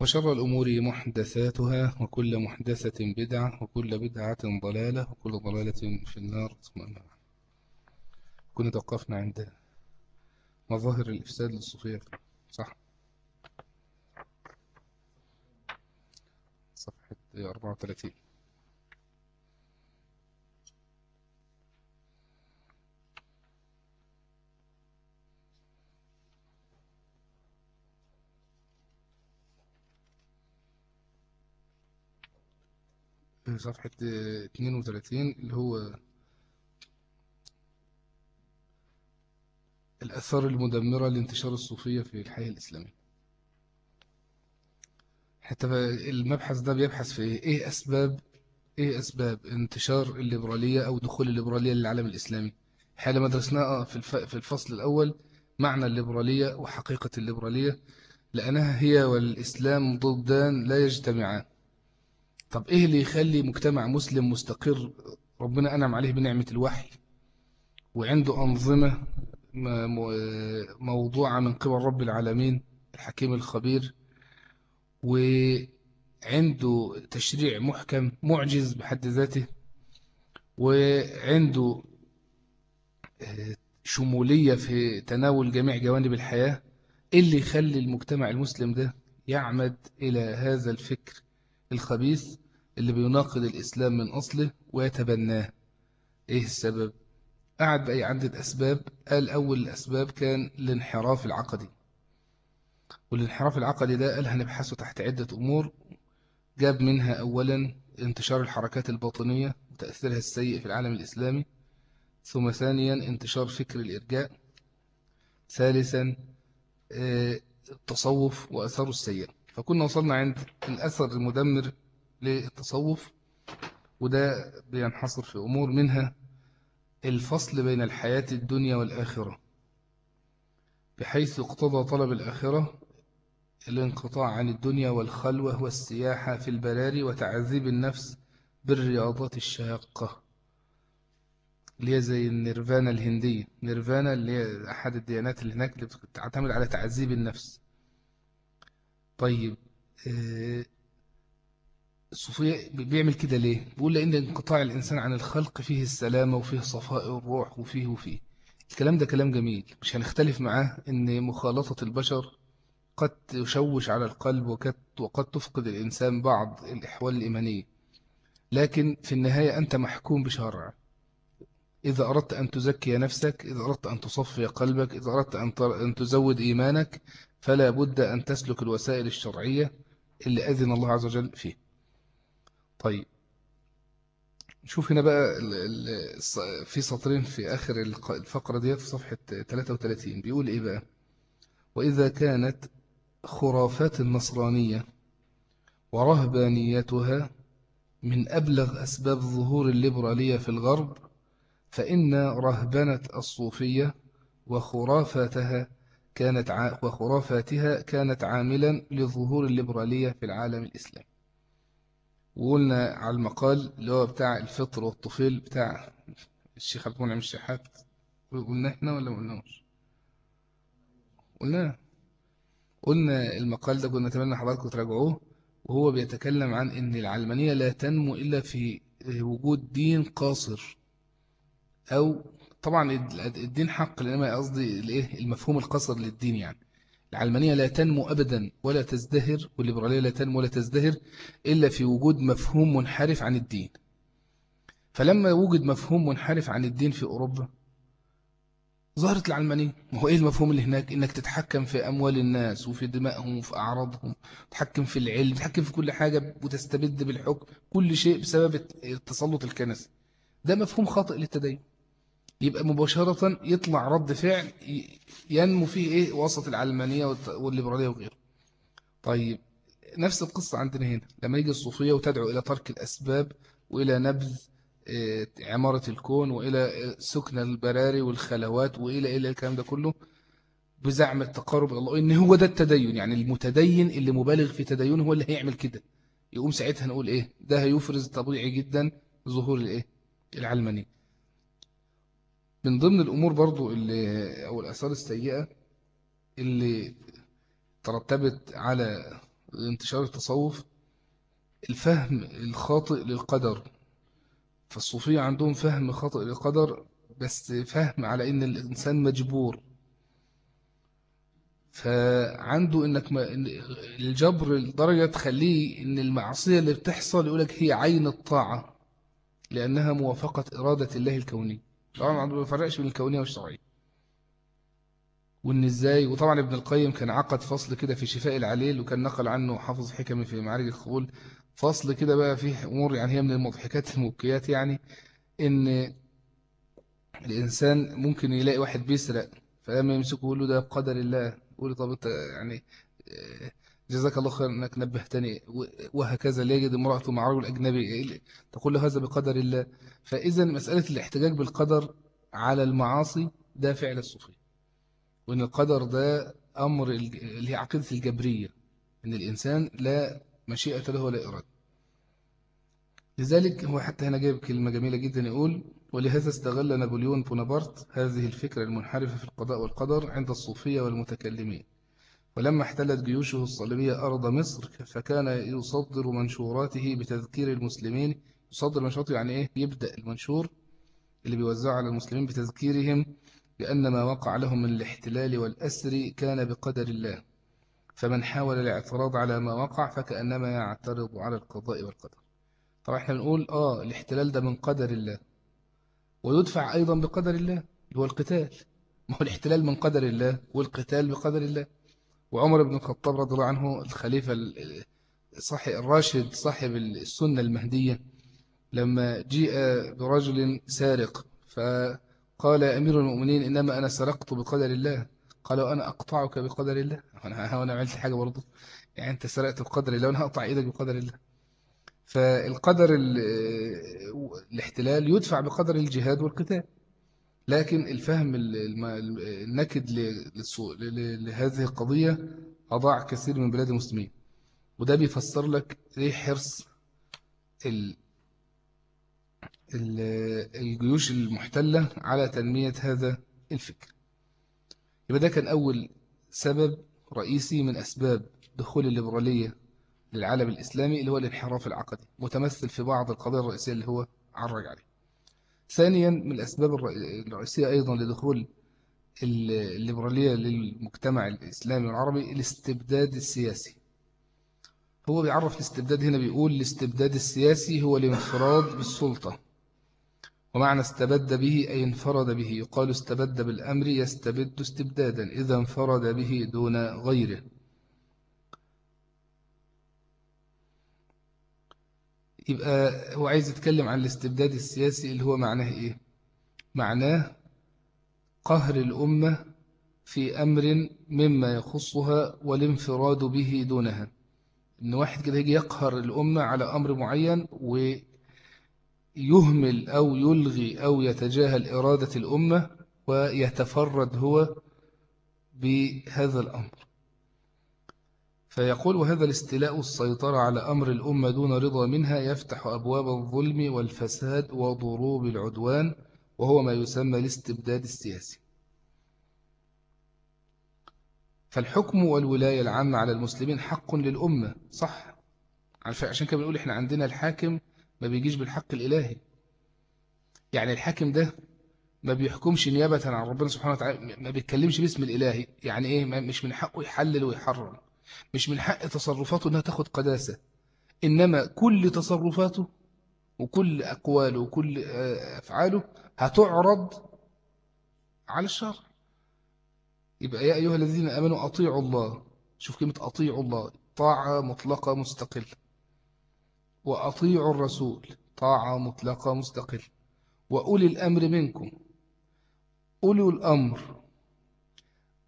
وشر الأمور محدثاتها وكل محدثة بدعة وكل بدعة ضلالة وكل ضلالة في النار. كنا توقفنا عند مظاهر الإفساد للصوفية. صح؟ صفحة 34 صفحة 32 اللي هو الأثار المدمرة لانتشار الصوفية في الحياة الإسلامية. حتى المبحث ده بيبحث في إيه؟ أسباب إيه أسباب انتشار الليبرالية أو دخول الليبرالية للعالم الإسلامي؟ حال ما درسناها في الفصل الأول معنى الليبرالية وحقيقة الليبرالية لأنها هي والإسلام ضدان لا يجتمعان. طب إيه اللي يخلي مجتمع مسلم مستقر؟ ربنا أنعم عليه بنعمة الوحي وعنده أنظمة موضوعة من قبل رب العالمين الحكيم الخبير وعنده تشريع محكم معجز بحد ذاته وعنده شمولية في تناول جميع جوانب الحياة. إيه اللي يخلي المجتمع المسلم ده يعمد إلى هذا الفكر؟ الخبيث اللي بيناقض الإسلام من أصله ويتبناه. إيه السبب؟ قعد بأي عدة أسباب قال أول الأسباب كان الانحراف العقدي. والانحراف العقدي ده قال هنبحثه تحت عدة أمور. جاب منها أولا انتشار الحركات الباطنية وتأثيرها السيء في العالم الإسلامي. ثم ثانيا انتشار فكر الإرجاء. ثالثا التصوف وأثاره السيء فكنا وصلنا عند الأثر المدمر للتصوف وده بينحصر في أمور منها الفصل بين الحياة الدنيا والآخرة. بحيث اقتضى طلب الآخرة الانقطاع عن الدنيا والخلوة والسياحة في البراري وتعذيب النفس بالرياضات الشاقة اللي هي زي النيرفانا الهندية. نيرفانا اللي هي أحد الديانات اللي هناك اللي بتعتمد على تعذيب النفس. طيب الصوفية بيعمل كده ليه؟ بيقول لأن انقطاع الإنسان عن الخلق فيه السلامة وفيه صفاء الروح وفيه وفيه. الكلام ده كلام جميل مش هنختلف معاه أن مخالطة البشر قد تشوش على القلب وقد, وقد تفقد الإنسان بعض الإحوال الإيمانية. لكن في النهاية أنت محكوم بشرع. إذا أردت أن تزكي نفسك إذا أردت أن تصفي قلبك إذا أردت أن تزود إيمانك فلا بد أن تسلك الوسائل الشرعية اللي أذن الله عز وجل فيه طيب. نشوف هنا بقى في سطرين في آخر الفقرة ديت في صفحة 33 بيقول إيه بقى؟ وإذا كانت خرافات النصرانية ورهبانيتها من أبلغ أسباب ظهور الليبرالية في الغرب فإن رهبنة الصوفية وخرافاتها كانت ع... وخرافاتها كانت عاملا لظهور الليبرالية في العالم الإسلامي. وقلنا على المقال اللي هو بتاع الفطر والطفيل بتاع الشيخ عبد المنعم الشحات. قلنا إحنا ولا ما قلناش قلنا. قلنا المقال ده كنا نتمنى حضراتكم تراجعوه وهو بيتكلم عن إن العلمانية لا تنمو إلا في وجود دين قاصر أو طبعا الدين حق لما قصدي الإيه؟ المفهوم القصر للدين يعني. العلمانية لا تنمو أبدا ولا تزدهر والليبرالية لا تنمو ولا تزدهر إلا في وجود مفهوم منحرف عن الدين. فلما وجد مفهوم منحرف عن الدين في أوروبا ظهرت العلمانية. ما هو إيه المفهوم اللي هناك؟ إنك تتحكم في أموال الناس وفي دمائهم وفي أعراضهم تتحكم في العلم تتحكم في كل حاجة وتستبد بالحكم كل شيء بسبب التسلط الكنسي. ده مفهوم خاطئ للتدين. يبقى مباشرة يطلع رد فعل ينمو فيه إيه؟ وسط العلمانية والليبرالية وغيره. طيب نفس القصة عندنا هنا. لما يجي الصوفية وتدعو إلى ترك الأسباب وإلى نبذ آه، عمارة الكون وإلى سكن البراري والخلوات وإلى إلى الكلام ده كله بزعم التقرب إلى الله إن هو ده التدين. يعني المتدين اللي مبالغ في تدينه هو اللي هيعمل كده. يقوم ساعتها نقول إيه؟ ده هيفرز طبيعي جدا ظهور الإيه؟ العلماني من ضمن الأمور برضو اللي أو الأثار السيئة اللي ترتبت على انتشار التصوف الفهم الخاطئ للقدر. فالصوفية عندهم فهم خاطئ للقدر بس فهم على إن الإنسان مجبور. فعنده إنك ما الجبر لدرجة تخليه إن المعصية اللي بتحصل يقولك هي عين الطاعة لأنها موافقة إرادة الله الكونية. طبعا ما بيفرقش بين الكونية والشرعية. وإن إزاي؟ وطبعا ابن القيم كان عقد فصل كده في شفاء العليل وكان نقل عنه حافظ حكمي في معارج الخبول فصل كده بقى فيه أمور يعني هي من المضحكات المبكيات يعني إن الإنسان ممكن يلاقي واحد بيسرق فلما يمسكه يقول له ده بقدر الله. يقول له طب أنت يعني آه، جزاك الله خير أنك نبهتني. وهكذا لا يجد امراته مع رجل أجنبي تقول له هذا بقدر الله. فإذا مسألة الاحتجاج بالقدر على المعاصي ده فعل الصوفيه وإن القدر ده أمر اللي هي عقيدة الجبرية. إن الإنسان لا مشيئة له ولا إرادة. لذلك هو حتى هنا جايب كلمة جميلة جدا. يقول ولهذا استغل نابليون بونابرت هذه الفكرة المنحرفة في القضاء والقدر عند الصوفية والمتكلمين ولما احتلت جيوشه الصليبية أرض مصر فكان يصدر منشوراته بتذكير المسلمين. يصدر منشوراته يعني إيه؟ يبدأ المنشور اللي بيوزعه على المسلمين بتذكيرهم لأن ما وقع لهم من الاحتلال والأسر كان بقدر الله. فمن حاول الاعتراض على ما وقع فكأنما يعترض على القضاء والقدر. طبعا إحنا نقول آه الاحتلال ده من قدر الله. ويدفع أيضا بقدر الله هو القتال. ما هو الاحتلال من قدر الله والقتال بقدر الله. وعمر بن الخطاب رضي الله عنه الخليفة صاحب الراشد صاحب السنة المهدية لما جيء برجل سارق فقال أمير المؤمنين إنما أنا سرقت بقدر الله. قال وأنا أقطعك بقدر الله. أنا أنا عملت حاجة برضه. يعني أنت سرقت بقدر الله وأنا هقطع إيدك بقدر الله. فالقدر الاحتلال يدفع بقدر الجهاد والقتال. لكن الفهم النكد لهذه القضية أضاع كثير من بلاد المسلمين. وده بيفسر لك ليه حرص الجيوش المحتلة على تنمية هذا الفكر. يبقى ده كان أول سبب رئيسي من أسباب دخول الليبرالية للعالم الإسلامي اللي هو الانحراف العقدي متمثل في بعض القضايا الرئيسية اللي هو عرج عليه ثانيا من الأسباب الرئيسية أيضا لدخول الليبرالية للمجتمع الإسلامي والعربي الاستبداد السياسي. هو بيعرف الاستبداد هنا بيقول الاستبداد السياسي هو الانفراد بالسلطة. ومعنى استبد به أي انفرد به. يقال استبد بالأمر يستبد استبدادا إذا انفرد به دون غيره. يبقى هو عايز يتكلم عن الاستبداد السياسي اللي هو معناه إيه؟ معناه قهر الأمة في أمر مما يخصها والانفراد به دونها. إن واحد كده يجي يقهر الأمة على أمر معين و يهمل أو يلغي أو يتجاهل إرادة الأمة ويتفرد هو بهذا الأمر. فيقول وهذا الاستيلاء السيطرة على أمر الأمة دون رضا منها يفتح أبواب الظلم والفساد وضروب العدوان وهو ما يسمى الاستبداد السياسي. فالحكم والولاية العامة على المسلمين حق للأمة صح؟ عشان كده بنقول إحنا عندنا الحاكم ما بيجيش بالحق الإلهي. يعني الحاكم ده ما بيحكمش نيابة عن ربنا سبحانه وتعالى ما بيتكلمش باسم الإلهي يعني إيه؟ مش من حقه يحلل ويحرم. مش من حق تصرفاته أنها تاخد قداسة. إنما كل تصرفاته وكل أقواله وكل آه، أفعاله هتعرض على الشرع يبقى يا أيها الذين أمنوا أطيعوا الله. شوف كلمة أطيعوا الله. طاعة مطلقة مستقلة وأطيعوا الرسول. طاعة مطلقة مستقلة وأولي الأمر منكم. أولي الأمر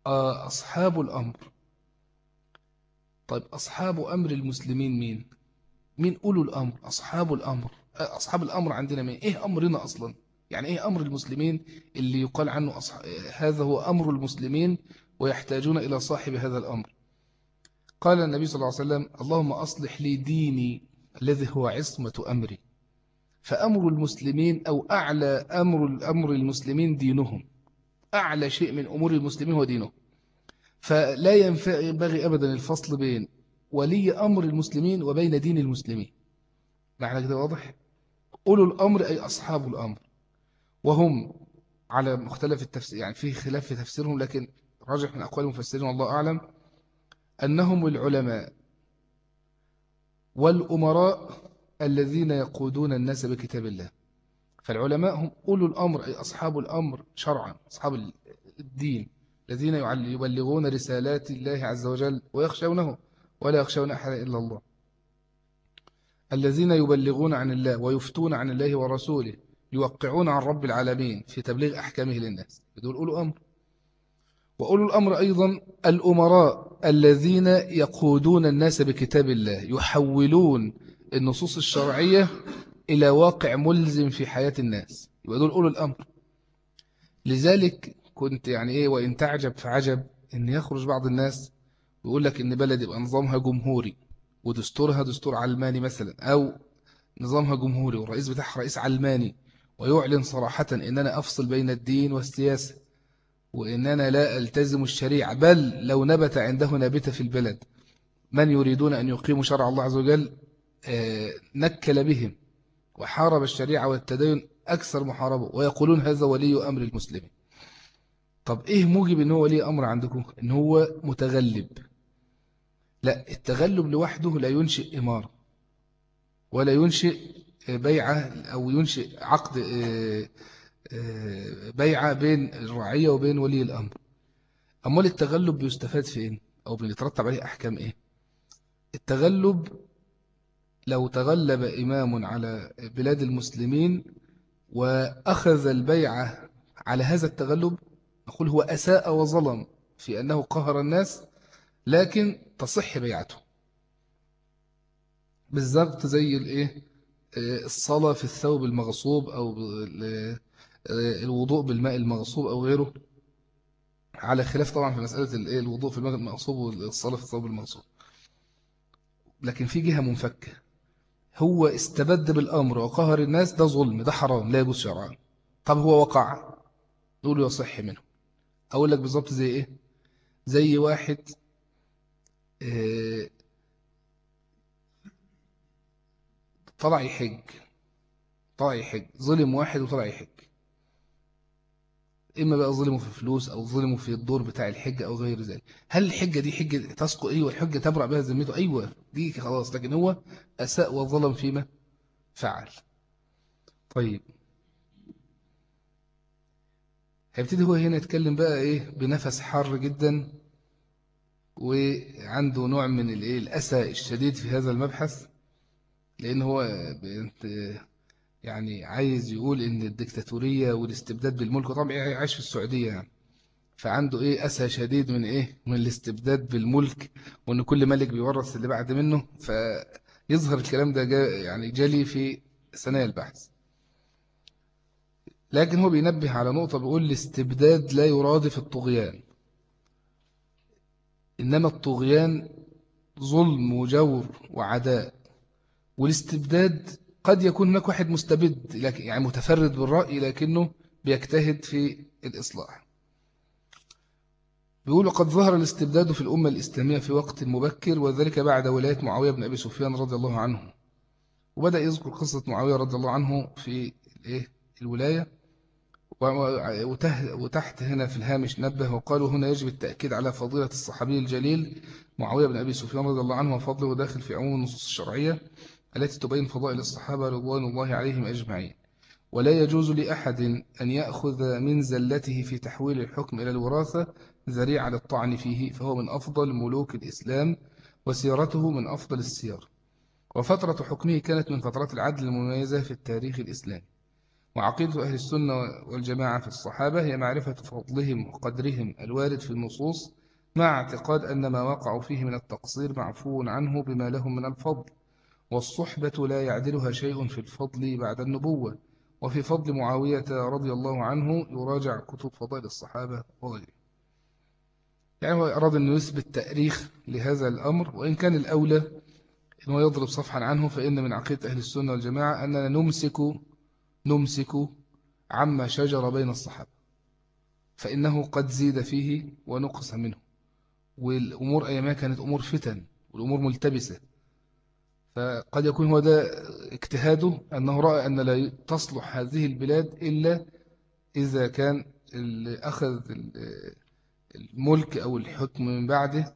آه، أصحاب الأمر. طيب أصحاب أمر المسلمين مين؟ مين أولو الأمر؟ أصحاب الأمر. أصحاب الأمر عندنا مين؟ إيه أمرنا أصلا؟ يعني إيه أمر المسلمين اللي يقال عنه أصح... هذا هو أمر المسلمين ويحتاجون إلى صاحب هذا الأمر. قال النبي صلى الله عليه وسلم اللهم أصلح لي ديني الذي هو عصمة أمري. فأمر المسلمين أو أعلى أمر الأمر المسلمين دينهم. أعلى شيء من أمور المسلمين هو دينه فلا ينبغي أبدا الفصل بين ولي أمر المسلمين وبين دين المسلمين. معنى كده واضح؟ أولو الأمر أي أصحاب الأمر. وهم على مختلف التفسير يعني في خلاف في تفسيرهم لكن راجح من أقوال المفسرين والله أعلم أنهم العلماء والأمراء الذين يقودون الناس بكتاب الله. فالعلماء هم أولو الأمر أي أصحاب الأمر شرعا أصحاب الدين. الذين يبلغون رسالات الله عز وجل ويخشونه ولا يخشون أحد إلا الله. الذين يبلغون عن الله ويفتون عن الله ورسوله يوقعون عن رب العالمين في تبليغ أحكامه للناس. بدون أولو أمر. وأولو الأمر أيضا الأمراء الذين يقودون الناس بكتاب الله يحولون النصوص الشرعية إلى واقع ملزم في حياة الناس. يبقى دول أولو الأمر. لذلك كنت يعني إيه وإن تعجب فعجب إن يخرج بعض الناس ويقول لك إن بلد يبقى نظامها جمهوري ودستورها دستور علماني مثلا أو نظامها جمهوري والرئيس بتاعها رئيس علماني ويعلن صراحة إن أنا أفصل بين الدين والسياسة وإن أنا لا ألتزم الشريعة. بل لو نبت عنده نابتة في البلد من يريدون أن يقيموا شرع الله عز وجل؟ آه، نكل بهم وحارب الشريعة والتدين أكثر محاربة ويقولون هذا ولي أمر المسلمين. طب إيه موجب إن هو ولي أمر عندكم؟ إن هو متغلب. لا التغلب لوحده لا ينشئ إمارة ولا ينشئ بيعة أو ينشئ عقد آه، آه، بيعة بين الرعية وبين ولي الأمر. أمال التغلب بيستفاد فين أو بيترتب عليه أحكام إيه؟ التغلب لو تغلب إمام على بلاد المسلمين وأخذ البيعة على هذا التغلب نقول هو أساء وظلم في أنه قهر الناس لكن تصح بيعته. بالضبط زي الإيه؟ الصلاة في الثوب المغصوب أو الوضوء بالماء المغصوب أو غيره. على خلاف طبعا في مسألة الوضوء في الماء المغصوب والصلاة في الثوب المغصوب. لكن في جهة منفكة. هو استبد بالأمر وقهر الناس ده ظلم ده حرام لا يجوز شرعا. طب هو وقع؟ نقول يصح منه. أقول لك بالظبط زي إيه؟ زي واحد آه، طلع يحج طلع يحج ظلم واحد وطلع يحج. إما بقى ظلموا في فلوس أو ظلموا في الدور بتاع الحجة أو غير ذلك. هل الحجة دي حجة تسقط أيوة الحجة تبرع بها ذمته. أيوة دي خلاص. لكن هو أساء وظلم فيما فعل. طيب. هيبتدي هو هنا يتكلم بقى إيه؟ بنفس حار جدا وعنده نوع من الإيه؟ الأسى الشديد في هذا المبحث لأن هو يعني عايز يقول إن الدكتاتورية والاستبداد بالملك طبعا عايش في السعودية يعني. فعنده إيه؟ أسى شديد من إيه؟ من الاستبداد بالملك وإن كل ملك بيورث اللي بعد منه. فيظهر الكلام ده جا يعني جالي في ثنايا البحث. لكن هو بينبه على نقطة بيقول الاستبداد لا يرادف الطغيان. إنما الطغيان ظلم وجور وعداء. والاستبداد قد يكون هناك واحد مستبد يعني متفرد بالرأي لكنه بيجتهد في الإصلاح. بيقول قد ظهر الاستبداد في الأمة الإسلامية في وقت مبكر وذلك بعد ولاية معاوية بن أبي سفيان رضي الله عنه. وبدأ يذكر قصة معاوية رضي الله عنه في الولاية. وتحت هنا في الهامش نبه وقالوا هنا يجب التأكيد على فضيلة الصحابي الجليل معاوية بن أبي سفيان رضي الله عنه وفضله داخل في عموم النصوص الشرعية التي تبين فضائل الصحابة رضوان الله عليهم أجمعين. ولا يجوز لأحد أن يأخذ من زلته في تحويل الحكم إلى الوراثة ذريعة للطعن فيه فهو من أفضل ملوك الإسلام وسيرته من أفضل السير. وفترة حكمه كانت من فترات العدل المميزة في التاريخ الإسلامي. وعقيدة أهل السنة والجماعة في الصحابة هي معرفة فضلهم وقدرهم الوارد في النصوص مع اعتقاد أن ما وقعوا فيه من التقصير معفو عنه بما لهم من الفضل والصحبة لا يعدلها شيء في الفضل بعد النبوة وفي فضل معاوية رضي الله عنه يراجع كتب فضائل الصحابة وغيره يعني هو أراد أن يثبت تأريخ لهذا الأمر وإن كان الأولى أنه يضرب صفحا عنه فإن من عقيدة أهل السنة والجماعة أننا نمسك نمسك عما شجر بين الصحابة فإنه قد زيد فيه ونقص منه. والأمور أيامها كانت أمور فتن والأمور ملتبسة. فقد يكون هو ده اجتهاده أنه رأى أن لا تصلح هذه البلاد إلا إذا كان اللي أخذ الملك أو الحكم من بعده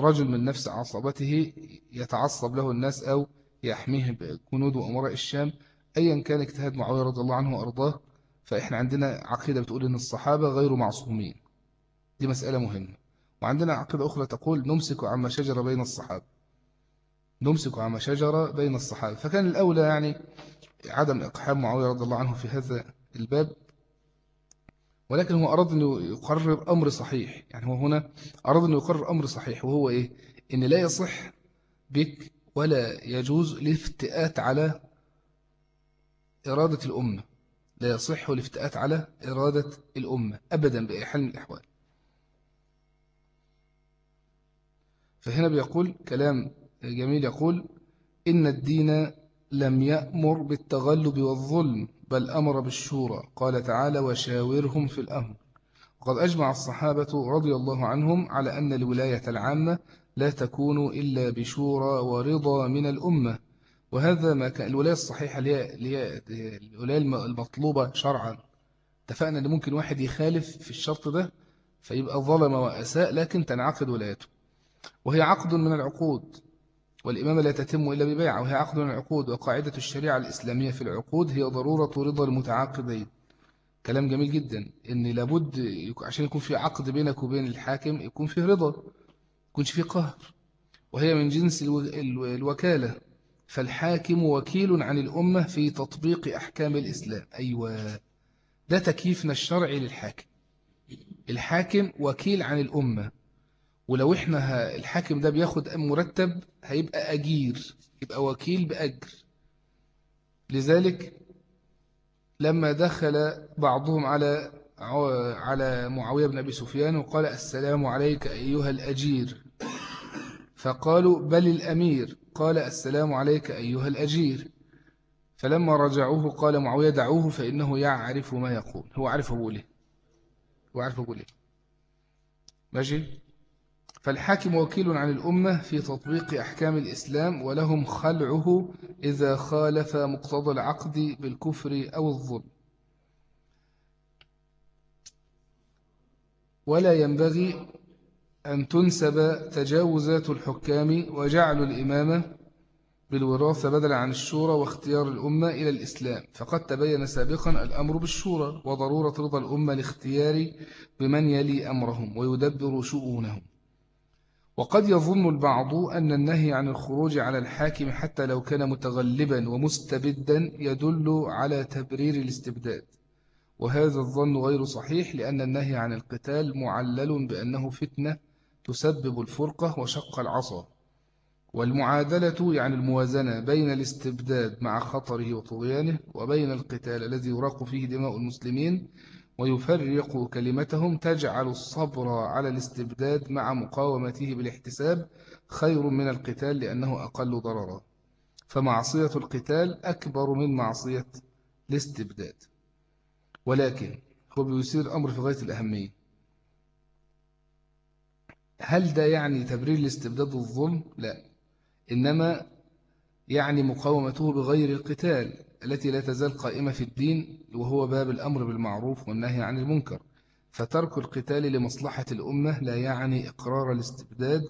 رجل من نفس عصبته يتعصب له الناس أو يحميه بكنود وأمراء الشام أيا كان اجتهاد معاوية رضي الله عنه وأرضاه فإحنا عندنا عقيدة بتقول أن الصحابة غير معصومين. دي مسألة مهمة. وعندنا عقيدة أخرى تقول نمسك عما شجر بين الصحابة. نمسك عما شجر بين الصحابة. فكان الأولى يعني عدم إقحام معاوية رضي الله عنه في هذا الباب. ولكن هو أراد أنه يقرر أمر صحيح. يعني هو هنا أراد أنه يقرر أمر صحيح وهو إيه؟ إن لا يصح بك ولا يجوز الافتئات على إرادة الأمة لا يصح الافتئات على إرادة الأمة أبدا بأي حال من الأحوال. فهنا بيقول كلام جميل يقول إن الدين لم يأمر بالتغلب والظلم بل أمر بالشورى. قال تعالى وشاورهم في الأمر. وقد أجمع الصحابة رضي الله عنهم على أن الولاية العامة لا تكون إلا بشورى ورضا من الأمة. وهذا ما كان الولاية الصحيحة اللي هي الولاية المطلوبة شرعا. اتفقنا أن ممكن واحد يخالف في الشرط ده فيبقى ظلم وأساء لكن تنعقد ولايته. وهي عقد من العقود والإمامة لا تتم إلا ببيعة. وهي عقد من العقود وقاعدة الشريعة الإسلامية في العقود هي ضرورة رضا المتعاقدين. كلام جميل جدا إن لابد عشان يكون في عقد بينك وبين الحاكم يكون فيه رضا يكونش فيه قهر. وهي من جنس الوكالة. فالحاكم وكيل عن الأمة في تطبيق أحكام الإسلام. أيوة. ده تكييفنا الشرعي للحاكم. الحاكم وكيل عن الأمة. ولو إحنا الحاكم ده بياخد مرتب هيبقى أجير. يبقى وكيل بأجر. لذلك لما دخل بعضهم على على معاوية بن أبي سفيان وقال السلام عليك أيها الأجير. فقالوا بل الأمير. قال السلام عليك أيها الأجير. فلما رجعوه قال معاوية دعوه فإنه يعرف ما يقول. هو عارف إيه هو عارف إيه ماشي؟ فالحاكم وكيل عن الأمة في تطبيق أحكام الإسلام ولهم خلعه إذا خالف مقتضى العقد بالكفر أو الظلم. ولا ينبغي أن تنسب تجاوزات الحكام وجعل الإمامة بالوراثة بدلا عن الشورى واختيار الأمة إلى الإسلام. فقد تبين سابقا الأمر بالشورى وضرورة رضا الأمة لاختيار بمن يلي أمرهم ويدبر شؤونهم. وقد يظن البعض أن النهي عن الخروج على الحاكم حتى لو كان متغلبا ومستبدا يدل على تبرير الاستبداد. وهذا الظن غير صحيح لأن النهي عن القتال معلل بأنه فتنة تسبب الفرقة وشق العصا والمعادلة يعني الموازنة بين الاستبداد مع خطره وطغيانه وبين القتال الذي يراق فيه دماء المسلمين ويفرق كلمتهم تجعل الصبر على الاستبداد مع مقاومته بالاحتساب خير من القتال لأنه أقل ضررا. فمعصية القتال أكبر من معصية الاستبداد. ولكن هو بيصير أمر في غاية الأهمية. هل ده يعني تبرير الاستبداد الظلم؟ لا. إنما يعني مقاومته بغير القتال التي لا تزال قائمة في الدين وهو باب الأمر بالمعروف والنهي عن المنكر. فترك القتال لمصلحة الأمة لا يعني إقرار الاستبداد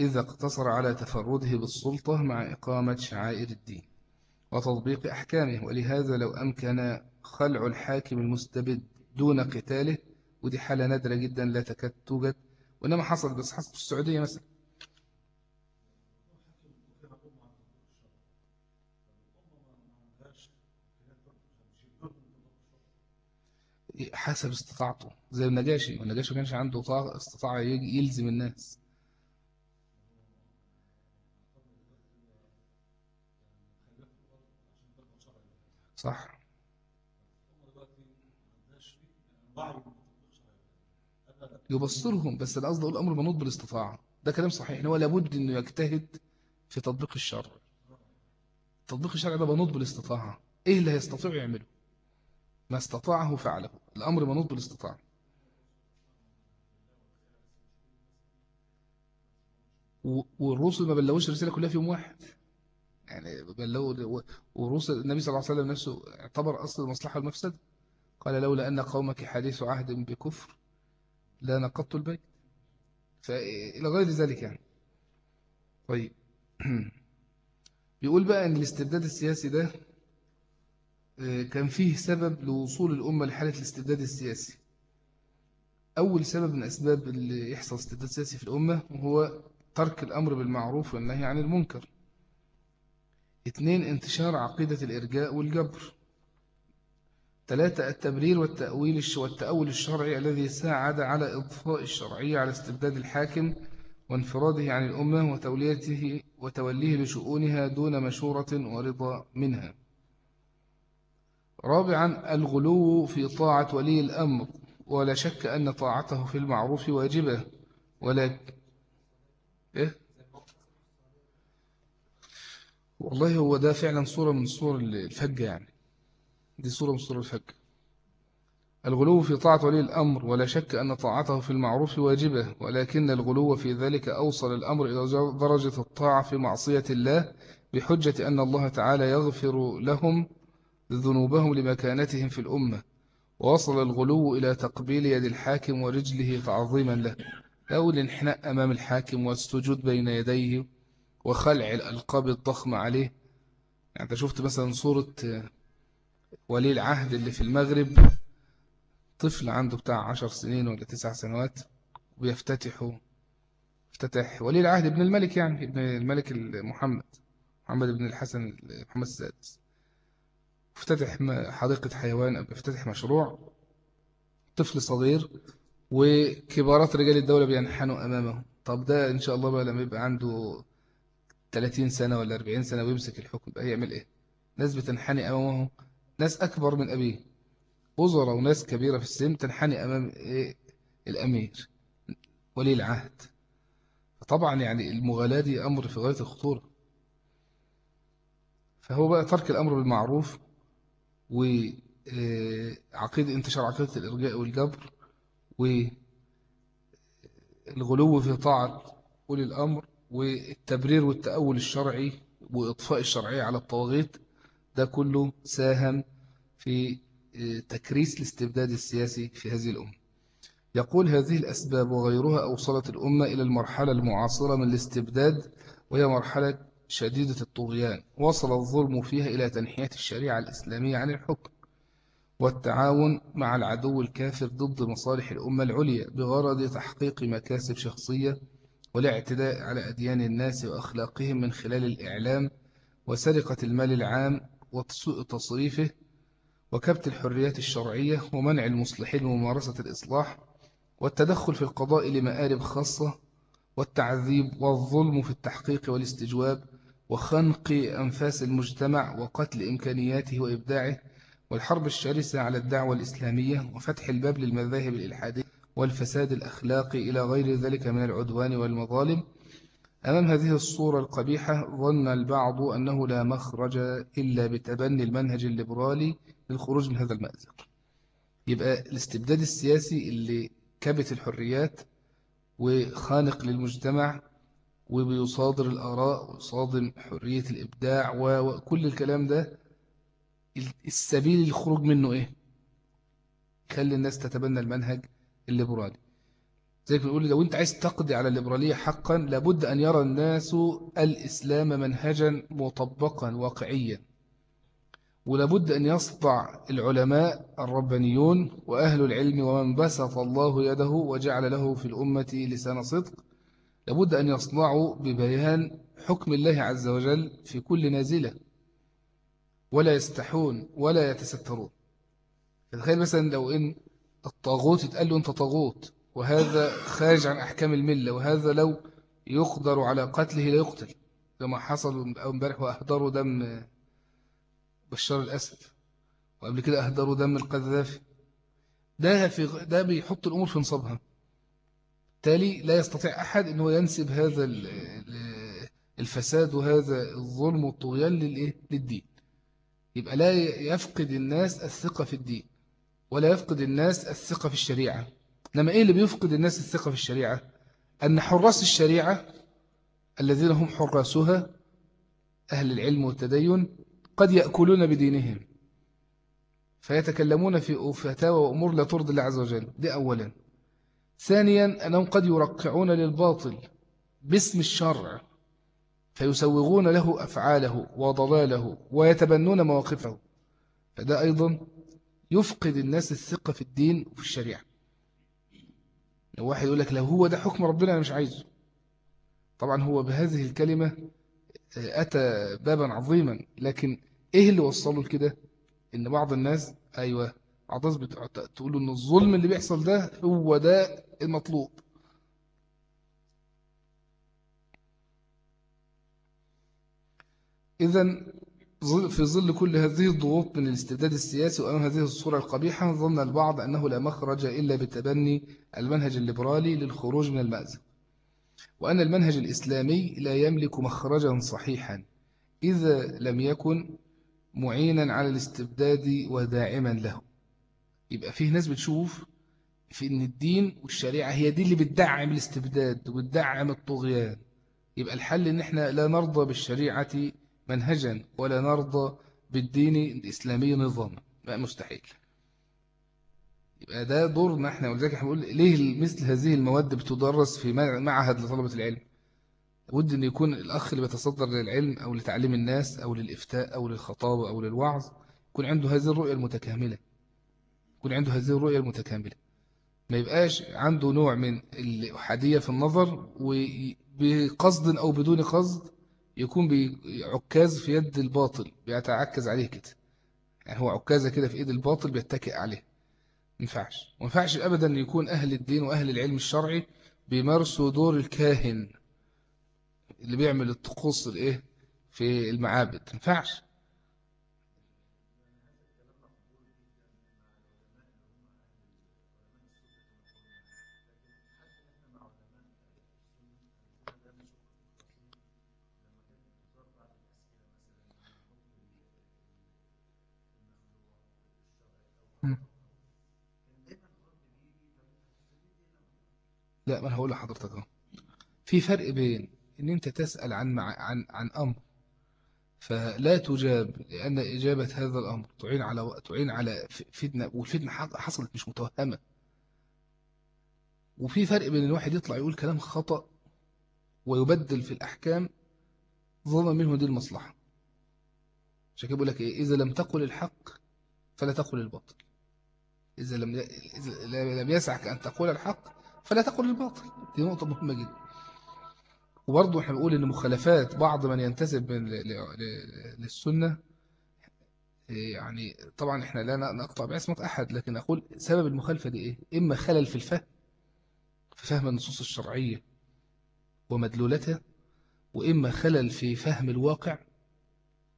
إذا اقتصر على تفرده بالسلطة مع إقامة شعائر الدين وتطبيق أحكامه. ولهذا لو أمكن خلع الحاكم المستبد دون قتاله ودي حالة نادرة جدا لا تكاد توجد وإنما حصل بس حصل في السعودية مثلا. حسب استطاعته. زي النجاشي والنجاشي ما كانش عنده استطاعة يلزم الناس. صح. يبصرهم بس القصد أقول أمر منوط بالاستطاعة. ده كلام صحيح هو لابد أنه يجتهد في تطبيق الشرع. تطبيق الشرع ده منوط بالاستطاعة. إيه اللي هيستطيع يعمله؟ ما استطاعه فعله. الأمر منوط بالاستطاعة. والرسل ما بلغوش الرسالة كلها في يوم واحد. يعني بلغوا ورسل النبي صلى الله عليه وسلم نفسه اعتبر أصل المصلحة والمفسد. قال لولا أن قومك حديث عهد بكفر لا نقضت البيت. فإلى غير ذلك يعني. طيب. بيقول بقى أن الاستبداد السياسي ده آه، كان فيه سبب لوصول الأمة لحالة الاستبداد السياسي. أول سبب من أسباب اللي يحصل استبداد سياسي في الأمة هو ترك الأمر بالمعروف والنهي عن المنكر. اثنين انتشار عقيدة الإرجاء والجبر. ثلاثة التبرير والتأويل والتأول الشرعي الذي ساعد على إضفاء الشرعية على استبداد الحاكم وانفراده عن الأمة وتوليته وتوليه لشؤونها دون مشورة ورضا منها رابعا الغلو في طاعة ولي الأمر ولا شك أن طاعته في المعروف واجبة ولا إيه؟ والله هو ده فعلا صورة من صور الفجة يعني دي صورة من صور الفجة الغلو في طاعة ولي الأمر ولا شك أن طاعته في المعروف واجبة ولكن الغلو في ذلك أوصل الأمر إلى درجة الطاعة في معصية الله بحجة أن الله تعالى يغفر لهم ذنوبهم لمكانتهم في الأمة. ووصل الغلو إلى تقبيل يد الحاكم ورجله تعظيما له. أو الانحناء أمام الحاكم والسجود بين يديه وخلع الألقاب الضخمة عليه. يعني أنت شفت مثلا صورة ولي العهد اللي في المغرب. طفل عنده بتاع عشر سنين ولا تسع سنوات ويفتتحوا افتتح ولي العهد ابن الملك يعني ابن الملك محمد محمد بن الحسن محمد السادس. افتتح حديقة حيوان أو افتتح مشروع. طفل صغير وكبارات رجال الدولة بينحنوا أمامه. طب ده إن شاء الله بقى لما يبقى عنده 30 سنة ولا 40 سنة ويمسك الحكم بقى يعمل إيه؟ ناس بتنحني أمامه. ناس أكبر من أبيه. وزراء وناس كبيرة في السن تنحني أمام إيه؟ الأمير. ولي العهد. طبعا يعني المغالاة دي أمر في غاية الخطورة. فهو بقى ترك الأمر بالمعروف وعقيدة انتشار عقيدة الإرجاء والجبر والغلو في طاعة أولي الأمر والتبرير والتأول الشرعي وإطفاء الشرعية على الطواغيت ده كله ساهم في آه، تكريس الاستبداد السياسي في هذه الأمة. يقول هذه الأسباب وغيرها أوصلت الأمة إلى المرحلة المعاصرة من الاستبداد وهي مرحلة شديدة الطغيان. وصل الظلم فيها إلى تنحية الشريعة الإسلامية عن الحكم والتعاون مع العدو الكافر ضد مصالح الأمة العليا بغرض تحقيق مكاسب شخصية والاعتداء على أديان الناس وأخلاقهم من خلال الإعلام وسرقة المال العام وسوء تصريفه وكبت الحريات الشرعية ومنع المصلحين وممارسة الإصلاح والتدخل في القضاء لمآرب خاصة والتعذيب والظلم في التحقيق والاستجواب وخنق أنفاس المجتمع وقتل إمكانياته وإبداعه والحرب الشرسة على الدعوة الإسلامية وفتح الباب للمذاهب الإلحادية والفساد الأخلاقي إلى غير ذلك من العدوان والمظالم أمام هذه الصورة القبيحة ظن البعض أنه لا مخرج إلا بتبني المنهج الليبرالي للخروج من هذا المأزق يبقى الاستبداد السياسي اللي كبت الحريات وخانق للمجتمع وبيصادر الآراء ويصادم حرية الإبداع وكل الكلام ده السبيل للخروج منه إيه؟ خلي الناس تتبنى المنهج الليبرالي زي بنقول لو أنت عايز تقضي على الليبرالية حقا لابد أن يرى الناس الإسلام منهجا مطبقا واقعيا. ولابد أن يصدع العلماء الربانيون وأهل العلم ومن بسط الله يده وجعل له في الأمة لسان صدق. لابد أن يصنعوا ببيان حكم الله عز وجل في كل نازلة. ولا يستحون ولا يتسترون. تخيل مثلا لو إن الطاغوت يتقال له أنت طاغوت. وهذا خارج عن أحكام الملة وهذا لو يقدر على قتله لا يقتل كما حصل امبارح وأهدروا دم بشار الأسد وقبل كده أهدروا دم القذافي. ده, في ده بيحط الأمور في نصابها. بالتالي لا يستطيع أحد أنه ينسب هذا الفساد وهذا الظلم والطغيان للإيه؟ للدين. يبقى لا يفقد الناس الثقة في الدين ولا يفقد الناس الثقة في الشريعة. لما إيه اللي بيفقد الناس الثقة في الشريعة؟ أن حراس الشريعة الذين هم حراسها أهل العلم والتدين قد يأكلون بدينهم فيتكلمون في فتاوى وأمور لا ترضي الله عز وجل. دي أولا. ثانيا أنهم قد يرقعون للباطل باسم الشرع فيسوغون له أفعاله وضلاله ويتبنون مواقفه. فده أيضا يفقد الناس الثقة في الدين وفي الشريعة. لو واحد يقول لك لو هو ده حكم ربنا أنا مش عايزه. طبعا هو بهذه الكلمة آه، أتى بابا عظيما لكن إيه اللي وصله لكده؟ إن بعض الناس أيوة بعض الناس تقول إن الظلم اللي بيحصل ده هو ده المطلوب. إذا في ظل كل هذه الضغوط من الاستبداد السياسي وأمام هذه الصورة القبيحة ظن البعض أنه لا مخرج إلا بتبني المنهج الليبرالي للخروج من المأزق. وأن المنهج الإسلامي لا يملك مخرجا صحيحا إذا لم يكن معينا على الاستبداد وداعما له. يبقى فيه ناس بتشوف في أن الدين والشريعة هي دي اللي بتدعم الاستبداد وبتدعم الطغيان. يبقى الحل أن إحنا لا نرضى بالشريعة منهجا ولا نرضى بالدين الإسلامي نظاما. بقى مستحيل. يبقى ده دورنا إحنا ولذلك إحنا بنقول ليه مثل هذه المواد بتدرس في معهد لطلبة العلم؟ ود إن يكون الأخ اللي بيتصدر للعلم أو لتعليم الناس أو للإفتاء أو للخطابة أو للوعظ يكون عنده هذه الرؤية المتكاملة. يكون عنده هذه الرؤية المتكاملة. ما يبقاش عنده نوع من الأحادية في النظر وبقصد أو بدون قصد يكون عكاز في يد الباطل بيتعكز عليه كده. يعني هو عكازة كده في إيد الباطل بيتكئ عليه. ما ينفعش. ما ينفعش ابدا يكون أهل الدين وأهل العلم الشرعي بيمارسوا دور الكاهن اللي بيعمل الطقوس الإيه؟ في المعابد. ما لا ما أنا هقول لحضرتك أهو. في فرق بين إن أنت تسأل عن مع عن عن أمر فلا تجاب لأن إجابة هذا الأمر تعين على تعين على فتنة والفتنة حصلت مش متوهمة. وفي فرق بين الواحد يطلع يقول كلام خطأ ويبدل في الأحكام ظنا منه دي المصلحة. عشان كده بقول لك إيه إذا لم تقل الحق فلا تقل الباطل. إذا لم إذا لم يسعك أن تقول الحق فلا تقل الباطل دي نقطة مهمة جدا. وبرضه إحنا بنقول إن مخالفات بعض من ينتسب للسنة يعني طبعا إحنا لا نقطع بعصمة أحد لكن أقول سبب المخالفة دي إيه؟ إما خلل في الفهم في فهم النصوص الشرعية ومدلولتها وإما خلل في فهم الواقع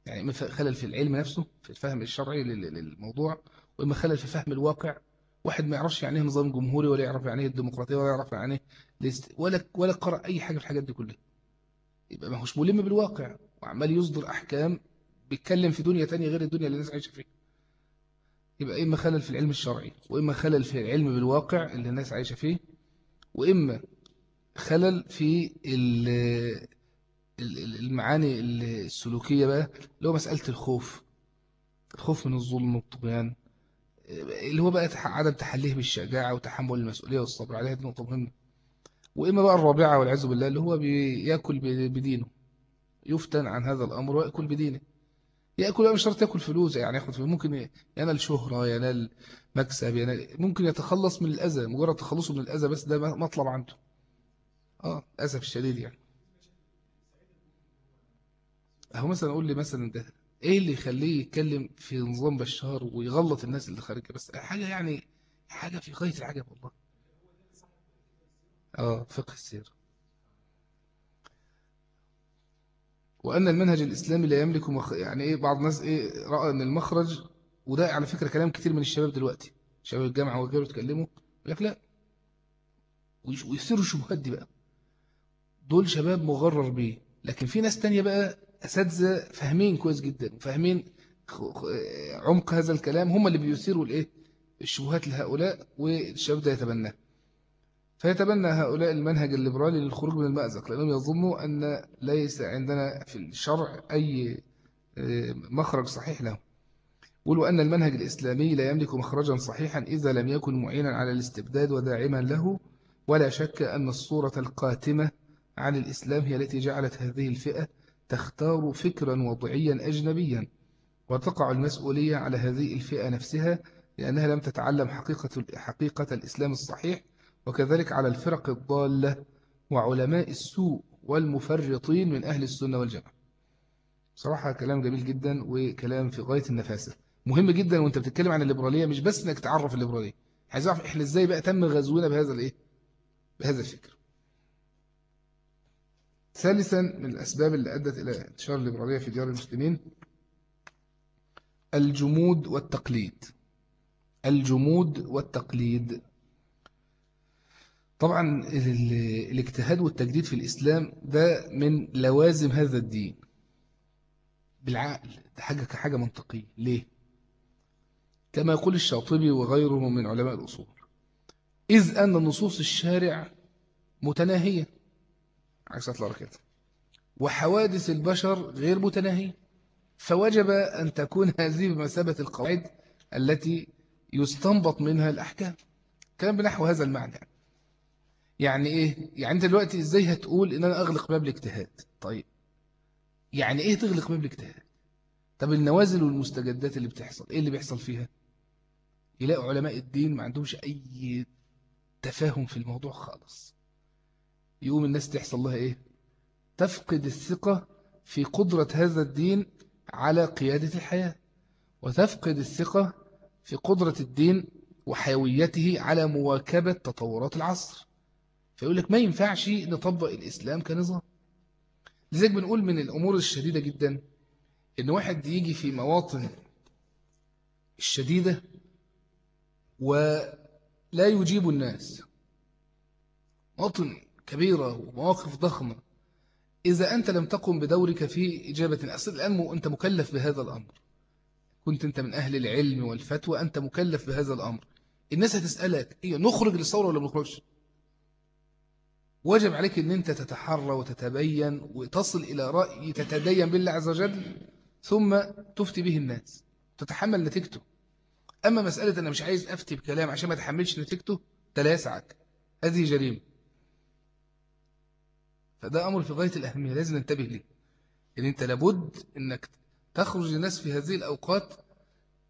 يعني إما خلل في العلم نفسه في الفهم الشرعي للموضوع وإما خلل في فهم الواقع واحد ما يعرفش يعني إيه نظام جمهوري ولا يعرف يعني إيه الديمقراطية ولا يعرف يعني إيه ولا ولا قرأ أي حاجة في الحاجات دي كلها. يبقى ما هوش ملم بالواقع وعمال يصدر أحكام بيتكلم في دنيا تانية غير الدنيا اللي الناس عايشة فيها. يبقى إما خلل في العلم الشرعي وإما خلل في العلم بالواقع اللي الناس عايشة فيه وإما خلل في المعاني السلوكية بقى اللي هو مسألة الخوف. الخوف من الظلم والطغيان. اللي هو بقى عدم تحليه بالشجاعة وتحمل المسؤولية والصبر عليها دي نقطة مهمة. وإما بقى الرابعة والعياذ بالله اللي هو بيأكل بدينه. يفتن عن هذا الأمر ويأكل بدينه. يأكل مش شرط يأكل فلوس يعني ياخد فلوس. ممكن ينال شهرة ينال مكسب ينال ممكن يتخلص من الأذى مجرد تخلصه من الأذى بس ده مطلب عنده. آه للأسف الشديد يعني. أهو مثلا أقول لي مثلا ده إيه اللي يخليه يتكلم في نظام بشار ويغلط الناس اللي خارجه بس حاجة يعني حاجة في غاية العجب والله. آه فقه السير. وأن المنهج الإسلامي لا يملك مخ... يعني إيه بعض الناس إيه رأى أن المخرج وده على فكرة كلام كتير من الشباب دلوقتي. شباب الجامعة وغيره يتكلموا يقول لك لا. ويصيروا الشبهات دي بقى. دول شباب مغرر بيه. لكن في ناس تانية بقى أساتذة فاهمين كويس جدا وفاهمين عمق هذا الكلام هم اللي بيثيروا الإيه؟ الشبهات لهؤلاء والشباب ده يتبناه. فيتبنى هؤلاء المنهج الليبرالي للخروج من المأزق لأنهم يظنوا أن ليس عندنا في الشرع أي آه، مخرج صحيح له قولوا أن المنهج الإسلامي لا يملك مخرجا صحيحا إذا لم يكن معينا على الاستبداد وداعما له ولا شك أن الصورة القاتمة عن الإسلام هي التي جعلت هذه الفئة تختار فكرا وضعيا أجنبيا وتقع المسؤولية على هذه الفئة نفسها لأنها لم تتعلم حقيقة, حقيقة الإسلام الصحيح وكذلك على الفرق الضالة وعلماء السوء والمفرطين من أهل السنة والجماعة. صراحة كلام جميل جدا وكلام في غاية النفاسة. مهم جدا وأنت بتتكلم عن الليبرالية مش بس إنك تعرف الليبرالية. عايز أعرف إحنا إزاي بقى تم غزونا بهذا الإيه؟ بهذا الفكر. ثالثا من الأسباب اللي أدت إلى انتشار الليبرالية في ديار المسلمين الجمود والتقليد. الجمود والتقليد. طبعا الاجتهاد والتجديد في الإسلام ده من لوازم هذا الدين. بالعقل. ده حاجة كحاجة منطقية. ليه؟ كما يقول الشاطبي وغيره من علماء الأصول إذ أن نصوص الشارع متناهية. عكس أطلع كده وحوادث البشر غير متناهية فوجب أن تكون هذه بمثابة القواعد التي يستنبط منها الأحكام. كلام بنحو هذا المعنى. يعني إيه؟ يعني أنت دلوقتي إزاي هتقول إن أنا أغلق باب الاجتهاد؟ طيب. يعني إيه تغلق باب الاجتهاد؟ طب النوازل والمستجدات اللي بتحصل إيه اللي بيحصل فيها؟ يلاقوا علماء الدين ما عندهمش أي تفاهم في الموضوع خالص. يقوم الناس تحصل لها إيه؟ تفقد الثقة في قدرة هذا الدين على قيادة الحياة وتفقد الثقة في قدرة الدين وحيويته على مواكبة تطورات العصر. فيقول لك ما ينفعش نطبق الإسلام كنظام. لذلك بنقول من الأمور الشديدة جدا إن واحد يجي في مواطن الشديدة ولا يجيب الناس. مواطن كبيرة ومواقف ضخمة. إذا أنت لم تقم بدورك في إجابة أصل الآن أنت مكلف بهذا الأمر. كنت أنت من أهل العلم والفتوى أنت مكلف بهذا الأمر. الناس هتسألك إيه نخرج للثورة ولا نخرجش؟ واجب عليك أن أنت تتحرى وتتبين وتصل إلى رأي تتدين بالله عز وجل ثم تفتي به الناس تتحمل نتيجته. أما مسألة أنا مش عايز أفتي بكلام عشان ما تحملش نتيجته تلاسعك. هذه جريمة. فده أمر في غاية الأهمية لازم ننتبه ليه. إن أنت لابد أنك تخرج للناس في هذه الأوقات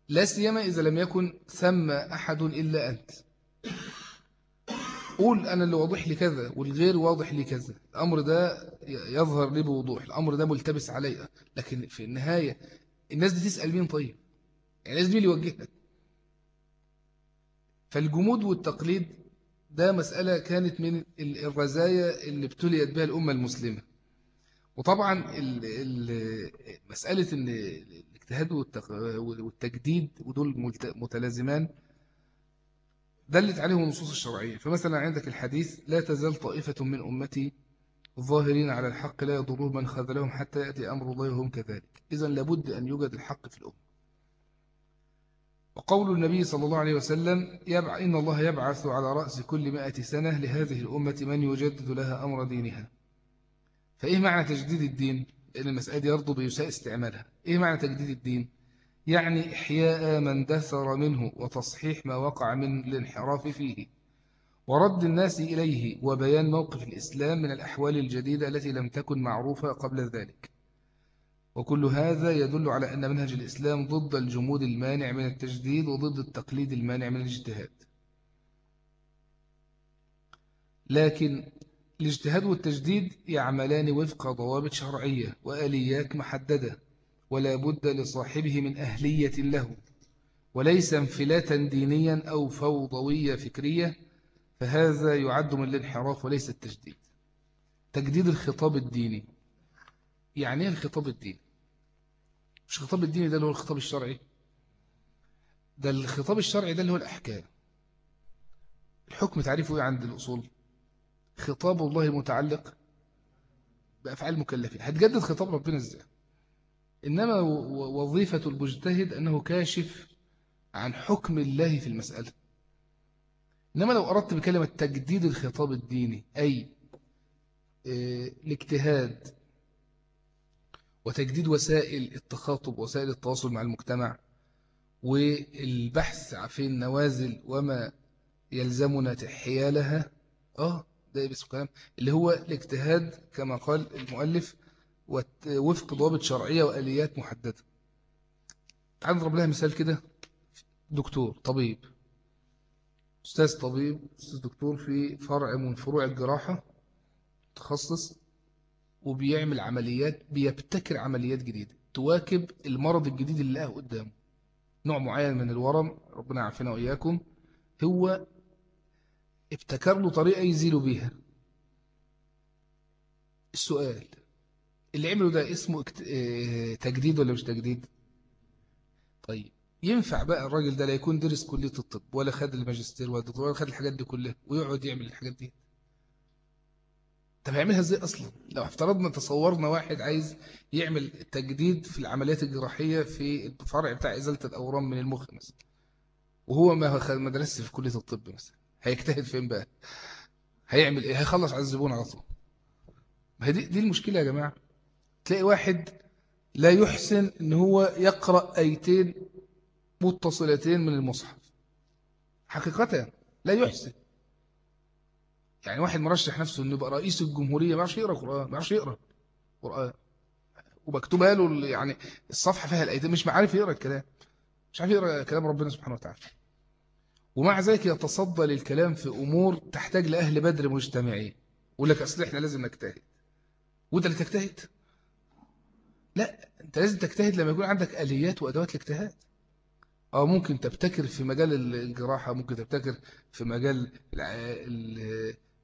لا سيما إذا لم يكن ثم أحد إلا أنت. قول أنا اللي واضح لي كذا والغير واضح لي كذا. الأمر ده يظهر لي بوضوح الأمر ده ملتبس علي. لكن في النهاية الناس دي تسأل مين طيب؟ يعني دي اللي يوجهها فالجمود والتقليد ده مسألة كانت من الرزايا اللي ابتليت بها الأمة المسلمة. وطبعا مسألة الاجتهاد والتجديد ودول متلازمان دلت عليهم النصوص الشرعية. فمثلا عندك الحديث لا تزال طائفة من أمتي ظاهرين على الحق لا يضرهم من خذلهم حتى يأتي أمر الله وهم كذلك. إذا لابد أن يوجد الحق في الأمة. وقول النبي صلى الله عليه وسلم يبع إن الله يبعث على رأس كل مائة سنة لهذه الأمة من يجدد لها أمر دينها فإيه معنى تجديد الدين؟ لأن المسألة دي برضه بيساء استعمالها إيه معنى تجديد الدين؟ يعني إحياء من دثر منه وتصحيح ما وقع من الانحراف فيه ورد الناس إليه وبيان موقف الإسلام من الأحوال الجديدة التي لم تكن معروفة قبل ذلك وكل هذا يدل على أن منهج الإسلام ضد الجمود المانع من التجديد وضد التقليد المانع من الاجتهاد. لكن الاجتهاد والتجديد يعملان وفق ضوابط شرعية وآليات محددة ولا بد لصاحبه من أهلية له وليس انفلاتا دينيا أو فوضوية فكرية فهذا يعد من الانحراف وليس التجديد. تجديد الخطاب الديني. يعني إيه الخطاب الديني؟ مش الخطاب الديني ده اللي هو الخطاب الشرعي؟ ده الخطاب الشرعي ده اللي هو الأحكام. الحكم تعريفه إيه عند الأصول؟ خطاب الله المتعلق بأفعال المكلفين. هتجدد خطاب ربنا إزاي؟ إنما وظيفة المجتهد أنه كاشف عن حكم الله في المسألة. إنما لو أردت بكلمة تجديد الخطاب الديني أي آه، الاجتهاد وتجديد وسائل التخاطب وسائل التواصل مع المجتمع والبحث في النوازل وما يلزمنا حيالها. آه ده بس كلام اللي هو الاجتهاد كما قال المؤلف وفق ضوابط شرعية وآليات محددة. تعال نضرب لها مثال كده. دكتور طبيب. أستاذ طبيب أستاذ دكتور في فرع من فروع الجراحة تخصص وبيعمل عمليات بيبتكر عمليات جديدة. تواكب المرض الجديد اللي لقاه قدامه. نوع معين من الورم ربنا يعافينا وإياكم هو ابتكر له طريقة يزيل بيها. السؤال اللي عمله ده اسمه آه تجديد ولا مش تجديد؟ طيب ينفع بقى الراجل ده لا يكون درس كلية الطب ولا خد الماجستير ولا ولا خد الحاجات دي كلها ويقعد يعمل الحاجات دي؟ طب هيعملها إزاي أصلا؟ لو افترضنا تصورنا واحد عايز يعمل تجديد في العمليات الجراحية في الفرع بتاع إزالة الأورام من المخ مثلا وهو ما درسش في كلية الطب مثلا هيجتهد فين بقى؟ هيعمل إيه؟ هيخلص على الزبون على طول. ما دي, دي المشكلة يا جماعة. تلاقي واحد لا يحسن إن هو يقرأ آيتين متصلتين من المصحف. حقيقة لا يحسن. يعني واحد مرشح نفسه إنه يبقى رئيس الجمهورية ما يعرفش يقرأ قرآن ما يعرفش يقرأ قرآن. ومكتوبها له يعني الصفحة فيها الايتين مش عارف يقرأ الكلام. مش عارف يقرأ كلام ربنا سبحانه وتعالى. ومع ذلك يتصدى للكلام في أمور تحتاج لأهل بدر مجتمعين. يقول لك أصل إحنا لازم نجتهد. وأنت اللي تجتهد. لا أنت لازم تجتهد لما يكون عندك آليات وأدوات الاجتهاد أو ممكن تبتكر في مجال الجراحة ممكن تبتكر في مجال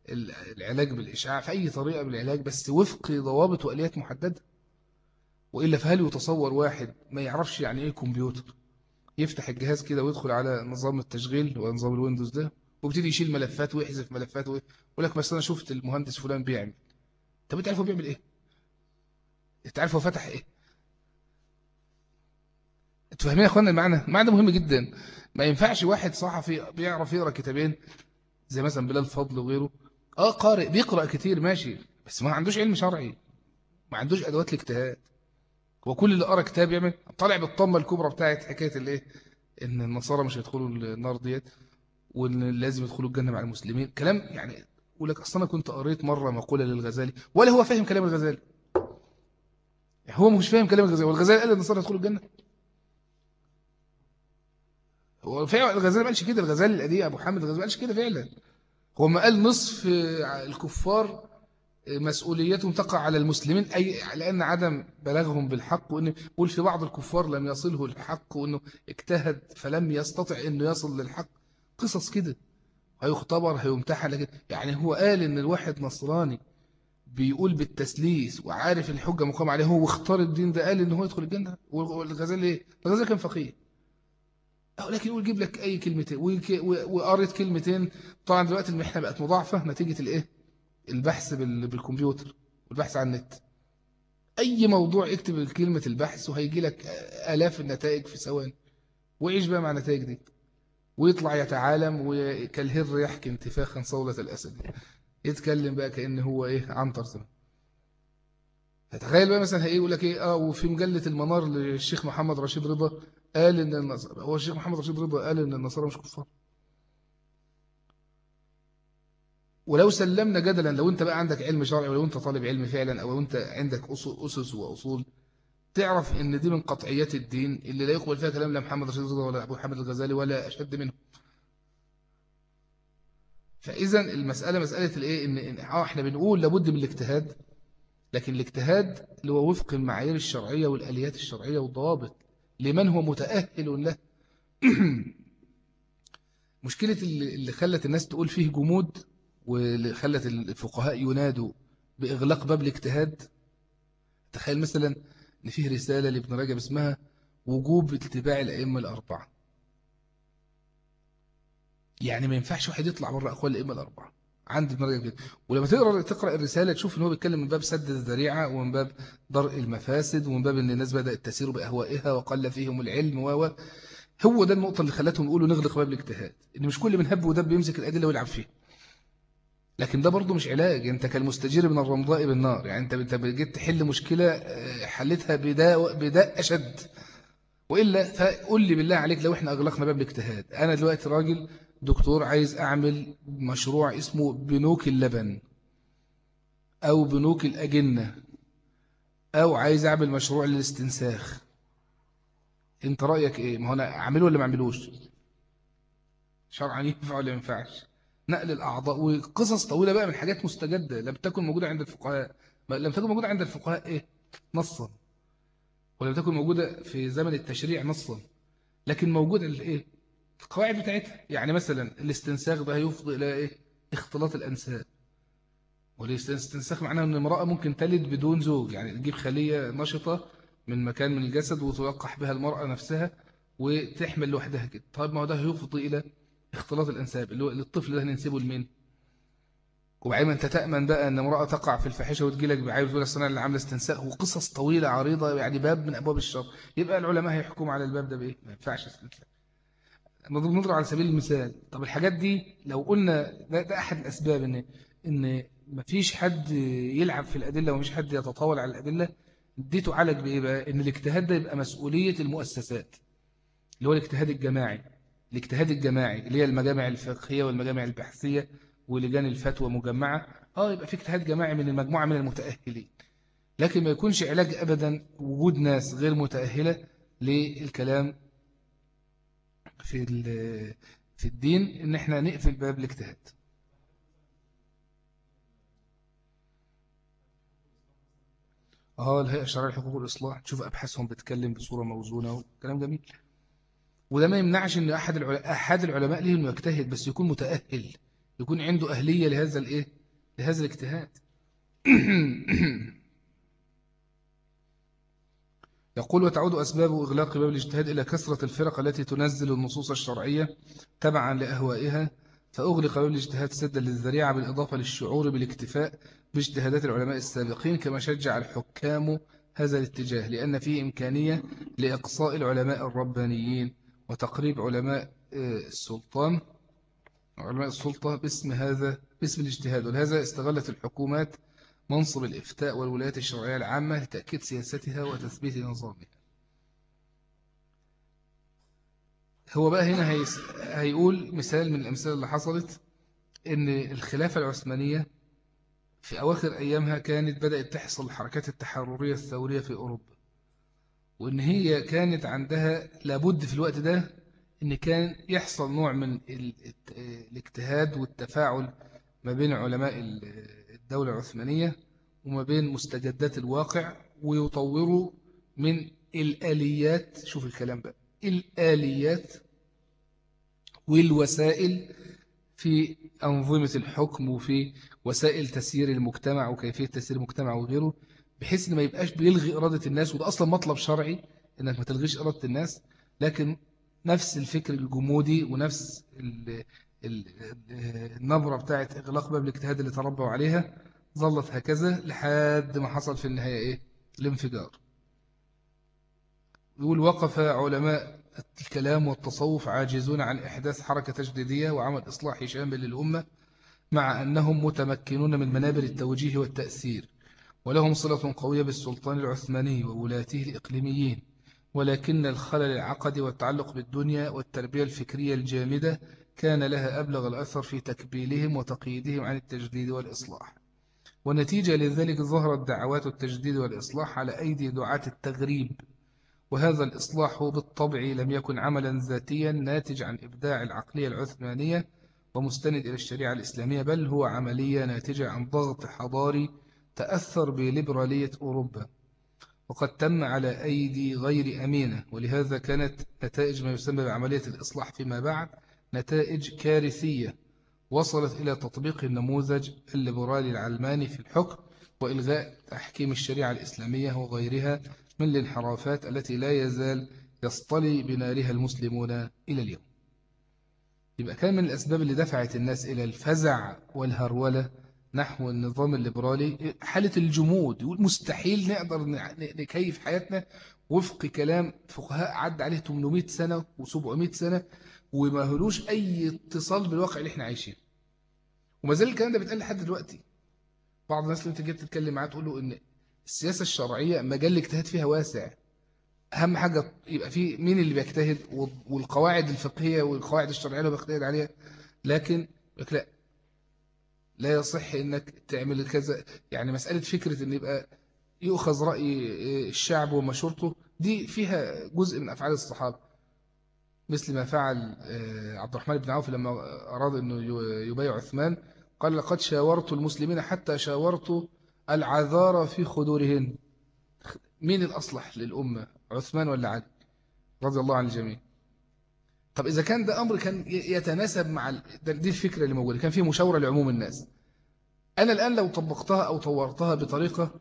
العلاج بالإشعاع في أي طريقة من العلاج بس وفق ضوابط وآليات محددة. وإلا فهل يتصور واحد ما يعرفش يعني إيه كمبيوتر؟ يفتح الجهاز كده ويدخل على نظام التشغيل ونظام الويندوز ده ويبتدي يشيل ملفات ويحذف ملفات ويقول لك بس أنا شفت المهندس فلان بيعمل. طب أنت عارف هو بيعمل إيه؟ أنت عارف هو فتح إيه؟ أنتوا فاهمين يا إخوانا المعنى؟ المعنى مهم جدا. ما ينفعش واحد صحفي بيعرف يقرأ كتابين زي مثلا بلال فضل وغيره آه قارئ بيقرأ كتير ماشي. بس ما عندوش علم شرعي. ما عندوش أدوات الاجتهاد. وكل اللي قرأ كتاب يعمل طالع بالطمه الكبرى بتاعت حكاية الإيه؟ إن النصارى مش هيدخلوا النار ديت وإن لازم يدخلوا الجنة مع المسلمين. كلام يعني يقول لك أصل أنا كنت قريت مرة مقولة للغزالي ولا هو فاهم كلام الغزالي. هو مش فاهم كلام الغزالي. والغزالي قال النصارى يدخلوا الجنة. هو فعلا الغزالي ما قالش كده. الغزالي القديم أبو حامد الغزالي ما قالش كده فعلا. هو ما قال نصف الكفار مسؤوليتهم تقع على المسلمين أي لأن عدم بلاغهم بالحق وإن قول في بعض الكفار لم يصله الحق وإنه اجتهد فلم يستطع إنه يصل للحق قصص كده هيختبر هيمتحن لكن يعني هو قال إن الواحد نصراني بيقول بالتسليس وعارف الحجة مقام عليه هو اختار الدين ده قال إنه هو يدخل الجنة والغزالي إيه؟ الغزالي كان فقيه لكن يقول جيب لك أي كلمتين. وقريت كلمتين. طبعا دلوقتي المحنة بقت مضاعفة. نتيجة الإيه؟ البحث بالكمبيوتر. والبحث عن النت. أي موضوع اكتب كلمة البحث وهيجي لك آلاف النتائج في ثواني. وعيش بقى مع النتائج دي؟ ويطلع يتعالم وكالهر يحكي انتفاخا صولة الأسد. يتكلم بقى كأنه هو إيه؟ عنتر زمان. تخيل بقى مثلا هيقول لك إيه؟ آه وفي مجلة المنار للشيخ محمد رشيد رضا قال ان النصارى. هو الشيخ محمد رشيد رضا قال إن النصارى مش كفار. ولو سلمنا جدلا لو أنت بقى عندك علم شرعي ولو أنت طالب علم فعلا أو أنت عندك أسس وأصول تعرف إن دي من قطعيات الدين اللي لا يقبل فيها كلام لا محمد رشيد رضا ولا أبو حامد الغزالي ولا أشد منه فإذا المسألة مسألة الإيه؟ إن آه إحنا بنقول لابد من الاجتهاد لكن الاجتهاد اللي هو وفق المعايير الشرعية والآليات الشرعية والضوابط لمن هو متأهل له. مشكلة اللي خلت الناس تقول فيه جمود واللي خلت الفقهاء ينادوا بإغلاق باب الاجتهاد. تخيل مثلا إن فيه رسالة لابن رجب اسمها وجوب اتباع الأئمة الأربعة. يعني ما ينفعش واحد يطلع بره أقوال الأئمة الأربعة. عند ابن رجب كده ولما تقرأ تقرأ الرسالة تشوف إن هو بيتكلم من باب سد الذريعة ومن باب درء المفاسد ومن باب إن الناس بدأت تسير بأهوائها وقل فيهم العلم و هو ده النقطة اللي خلتهم يقولوا نغلق باب الاجتهاد. إن مش كل من هب ودب يمسك الأدلة ويلعب فيها. لكن ده برضه مش علاج. أنت كالمستجير من الرمضاء بالنار. يعني انت أنت جيت تحل مشكلة آه، حلتها بداء بداء أشد. وإلا فقول لي بالله عليك لو إحنا أغلقنا باب الاجتهاد. أنا دلوقتي راجل دكتور عايز أعمل مشروع اسمه بنوك اللبن أو بنوك الأجنة أو عايز أعمل مشروع للاستنساخ. أنت رأيك إيه؟ ما هو أنا أعمله ولا ما أعملوش؟ شرعا ينفع ولا ما ينفعش؟ نقل الأعضاء وقصص طويلة بقى من حاجات مستجدة. لم تكن موجودة عند الفقهاء. لم تكن موجودة عند الفقهاء إيه؟ نصا. ولم تكن موجودة في زمن التشريع نصا. لكن موجودة الإيه؟ القواعد بتاعتها. يعني مثلا الاستنساخ ده يفضي إلى إيه؟ اختلاط الأنساب. والاستنساخ معناه أن المرأة ممكن تلد بدون زوج. يعني تجيب خلية نشطة من مكان من الجسد وتلقح بها المرأة نفسها وتحمل لوحدها كده. طيب ما هو ده يفضي إلى اختلاط الأنساب اللي هو الطفل ده هننسبه لمين؟ وبعدين أنت تأمن بقى إن امرأة تقع في الفاحشة وتجيلك بعيب تقول الصناعة اللي عاملة استنساء وقصص طويلة عريضة يعني باب من أبواب الشر. يبقى العلماء هيحكموا على الباب ده بإيه؟ ما ينفعش استنساء نضرب على سبيل المثال. طب الحاجات دي لو قلنا ده, ده أحد الأسباب إن إن مفيش حد يلعب في الأدلة ومفيش حد يتطاول على الأدلة دي تعالج بإيه بقى؟ إن الاجتهاد ده يبقى مسؤولية المؤسسات اللي هو الاجتهاد الجماعي. الاجتهاد الجماعي اللي هي المجامع الفقهية والمجامع البحثية ولجان الفتوى مجمعة. آه يبقى في اجتهاد جماعي من المجموعة من المتأهلين. لكن ما يكونش علاج أبدا وجود ناس غير متأهلة للكلام في في الدين إن إحنا نقفل باب الاجتهاد. آه الهيئة الشرعية لحقوق الإصلاح. تشوف أبحاثهم بتكلم بصورة موزونة كلام جميل. وده ما يمنعش إن أحد العلماء أحد العلماء ليه انه يجتهد بس يكون متأهل. يكون عنده أهلية لهذا الإيه؟ لهذا الاجتهاد. يقول وتعود أسباب إغلاق باب الاجتهاد إلى كثرة الفرق التي تنزل النصوص الشرعية تبعا لأهوائها فأغلق باب الاجتهاد سدا للذريعة بالإضافة للشعور بالاكتفاء باجتهادات العلماء السابقين كما شجع الحكام هذا الاتجاه لأن فيه إمكانية لإقصاء العلماء الربانيين وتقريب علماء آه، السلطان علماء السلطة باسم هذا باسم الاجتهاد ولهذا استغلت الحكومات منصب الإفتاء والولايات الشرعية العامة لتأكيد سياستها وتثبيت نظامها. هو بقى هنا هيقول مثال من الأمثال اللي حصلت إن الخلافة العثمانية في أواخر أيامها كانت بدأت تحصل الحركات التحررية الثورية في أوروبا. وإن هي كانت عندها لابد في الوقت ده إن كان يحصل نوع من الاجتهاد والتفاعل ما بين علماء الدولة العثمانية وما بين مستجدات الواقع ويطوروا من الآليات شوف الكلام بقى الآليات والوسائل في أنظمة الحكم وفي وسائل تسيير المجتمع وكيفية تسيير المجتمع وغيره بحيث إن ما يبقاش بيلغي إرادة الناس وده أصلا مطلب شرعي إنك ما تلغيش إرادة الناس لكن نفس الفكر الجمودي ونفس النبرة بتاعت إغلاق باب الاجتهاد اللي تربوا عليها ظلت هكذا لحد ما حصل في النهاية إيه؟ الانفجار يقول وقف علماء الكلام والتصوف عاجزون عن إحداث حركة تجديدية وعمل إصلاح شامل للأمة مع أنهم متمكنون من منابر التوجيه والتأثير ولهم صلة قوية بالسلطان العثماني وولاته الإقليميين ولكن الخلل العقدي والتعلق بالدنيا والتربية الفكرية الجامدة كان لها أبلغ الأثر في تكبيلهم وتقييدهم عن التجديد والإصلاح. ونتيجة لذلك ظهرت دعوات التجديد والإصلاح على أيدي دعاة التغريب وهذا الإصلاح بالطبع لم يكن عملا ذاتيا ناتج عن إبداع العقلية العثمانية ومستند إلى الشريعة الإسلامية بل هو عملية ناتجة عن ضغط حضاري تأثر بليبرالية أوروبا. وقد تم على أيدي غير أمينة ولهذا كانت نتائج ما يسمى بعملية الإصلاح فيما بعد نتائج كارثية وصلت إلى تطبيق النموذج الليبرالي العلماني في الحكم وإلغاء تحكيم الشريعة الإسلامية وغيرها من الانحرافات التي لا يزال يصطلي بنارها المسلمون إلى اليوم. يبقى كان من الأسباب اللي دفعت الناس إلى الفزع والهرولة نحو النظام الليبرالي حالة الجمود يقول مستحيل نقدر نكيف حياتنا وفق كلام فقهاء عد عليه 800 سنة و700 سنة. وما هلوش أي اتصال بالواقع اللي إحنا عايشين وما زال الكلام ده بيتقال لحد دلوقتي. بعض الناس اللي أنت جيت تتكلم معاه تقول له إن السياسة الشرعية مجال الاجتهاد فيها واسع. أهم حاجة يبقى في مين اللي بيجتهد والقواعد الفقهية والقواعد الشرعية اللي بيجتهد عليها. لكن لا. لا يصح إنك تعمل كذا. يعني مسألة فكرة إن يبقى يؤخذ رأي الشعب ومشورته دي فيها جزء من أفعال الصحابة. مثل ما فعل آه، عبد الرحمن بن عوف لما أراد أنه يبايع عثمان قال لقد شاورت المسلمين حتى شاورت العذارى في خدورهن. مين الأصلح للأمة عثمان ولا علي؟ رضي الله عن الجميع. طب إذا كان ده أمر كان يتناسب مع دي الفكرة اللي موجودة كان فيه مشاورة لعموم الناس. أنا الآن لو طبقتها أو طورتها بطريقة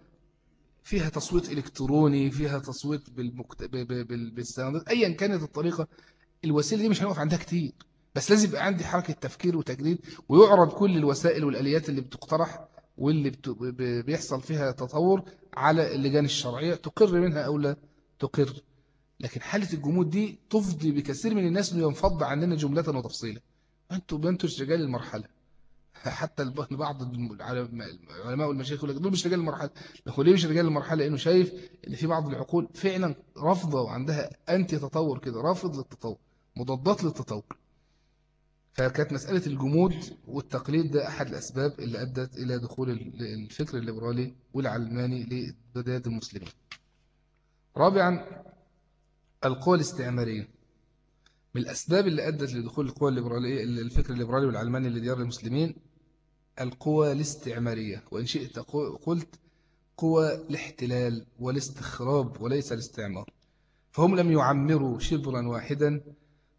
فيها تصويت إلكتروني فيها تصويت بالمكت... بالسندات أيا كانت الطريقة الوسيلة دي مش هنقف عندها كتير. بس لازم يبقى عندي حركة تفكير وتجديد ويعرض كل الوسائل والآليات اللي بتقترح واللي. بيحصل فيها تطور على اللجان الشرعية. تقر منها أو لا تقر. لكن حالة الجمود دي تفضي بكثير من الناس إنه ينفض عننا جملة وتفصيلا أنتوا بنتوا رجال المرحلة. حتى بعض العلماء والمشايخ يقول لك دول مش رجال المرحلة. لكن ليه مش رجال المرحلة؟ لأنه شايف إن في بعض العقول فعلا رافضة وعندها أنتي تطور كده رافض للتطور. مضادات للتطور. فكانت مسألة الجمود والتقليد ده أحد الأسباب اللي أدت إلى دخول الفكر الليبرالي والعلماني لبلاد المسلمين. رابعا القوى الاستعمارية. من الأسباب اللي أدت لدخول القوى الليبرالية الفكر الليبرالي والعلماني لديار المسلمين القوى الاستعمارية. وإن شئت قلت قوى الاحتلال والاستخراب وليس الاستعمار. فهم لم يعمروا شبرا واحدا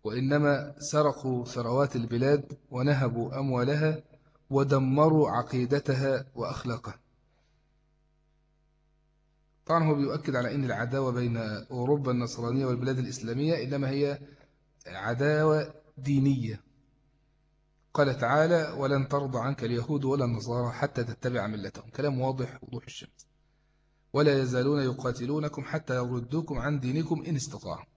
وإنما سرقوا ثروات البلاد ونهبوا أموالها ودمروا عقيدتها وأخلاقها. طبعا هو بيؤكد على أن العداوة بين أوروبا النصرانية والبلاد الإسلامية إنما هي عداوة دينية. قال تعالى ولن ترضى عنك اليهود ولا النصارى حتى تتبع ملتهم كلام واضح وضوح الشمس. ولا يزالون يقاتلونكم حتى يردوكم عن دينكم إن استطاعوا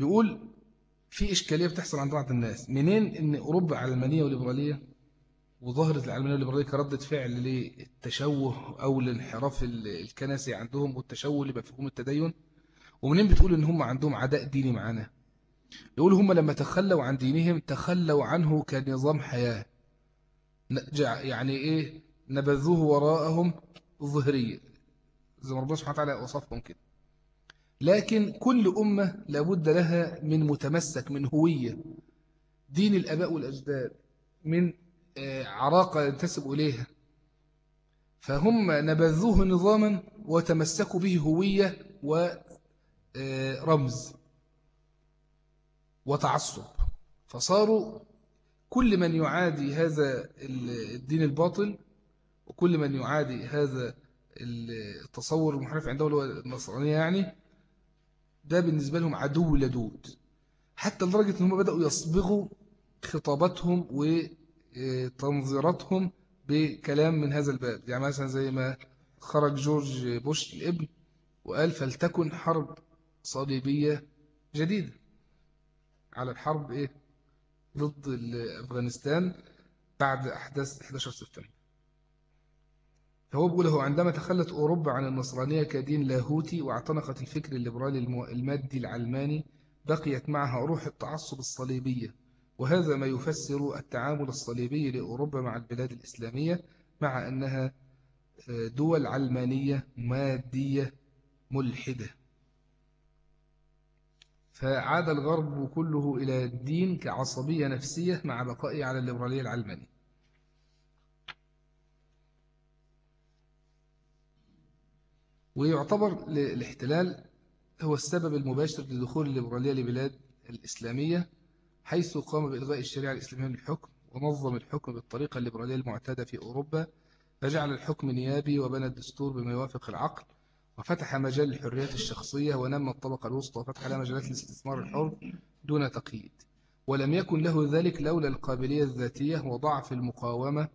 يقول في إشكالية بتحصل عند بعض الناس. منين إن أوروبا علمانية وليبرالية وظهرت العلمانية والليبرالية كردة فعل للتشوه أو الانحراف الكنسي عندهم والتشوه لمفهوم التدين؟ ومنين بتقول إن هم عندهم عداء ديني معانا؟ يقول هم لما تخلوا عن دينهم تخلوا عنه كنظام حياة. يعني إيه؟ نبذوه وراءهم ظهرية زي ما ربنا سبحانه وتعالى وصفهم كده. لكن كل أمة لابد لها من متمسك من هوية. دين الأباء والأجداد من آه، عراقة ينتسب إليها. فهم نبذوه نظاما وتمسكوا به هوية ورمز آه، وتعصب. فصاروا كل من يعادي هذا الدين الباطل وكل من يعادي هذا التصور المحرف عنده هو النصرانية يعني ده بالنسبة لهم عدو لدود. حتى لدرجة أنهم بدأوا يصبغوا خطاباتهم وتنظيراتهم بكلام من هذا الباب. يعني مثلا زي ما خرج جورج بوش الابن وقال فلتكن حرب صليبية جديدة. على الحرب إيه؟ ضد أفغانستان بعد أحداث 11 سبتمبر. فهو بيقول هو عندما تخلت أوروبا عن النصرانية كدين لاهوتي واعتنقت الفكر الليبرالي المادي العلماني بقيت معها روح التعصب الصليبية. وهذا ما يفسر التعامل الصليبي لأوروبا مع البلاد الإسلامية مع أنها آه، دول علمانية مادية ملحدة. فعاد الغرب كله إلى الدين كعصبية نفسية مع بقائه على الليبرالية العلمانية. ويعتبر الاحتلال هو السبب المباشر لدخول الليبرالية لبلاد الإسلامية حيث قام بإلغاء الشريعة الإسلامية للحكم ونظم الحكم بالطريقة الليبرالية المعتادة في أوروبا فجعل الحكم نيابي وبنى الدستور بما يوافق العقل وفتح مجال الحريات الشخصية ونمى الطبقة الوسطى وفتح لها مجالات الاستثمار الحر دون تقييد. ولم يكن له ذلك لولا القابلية الذاتية وضعف المقاومة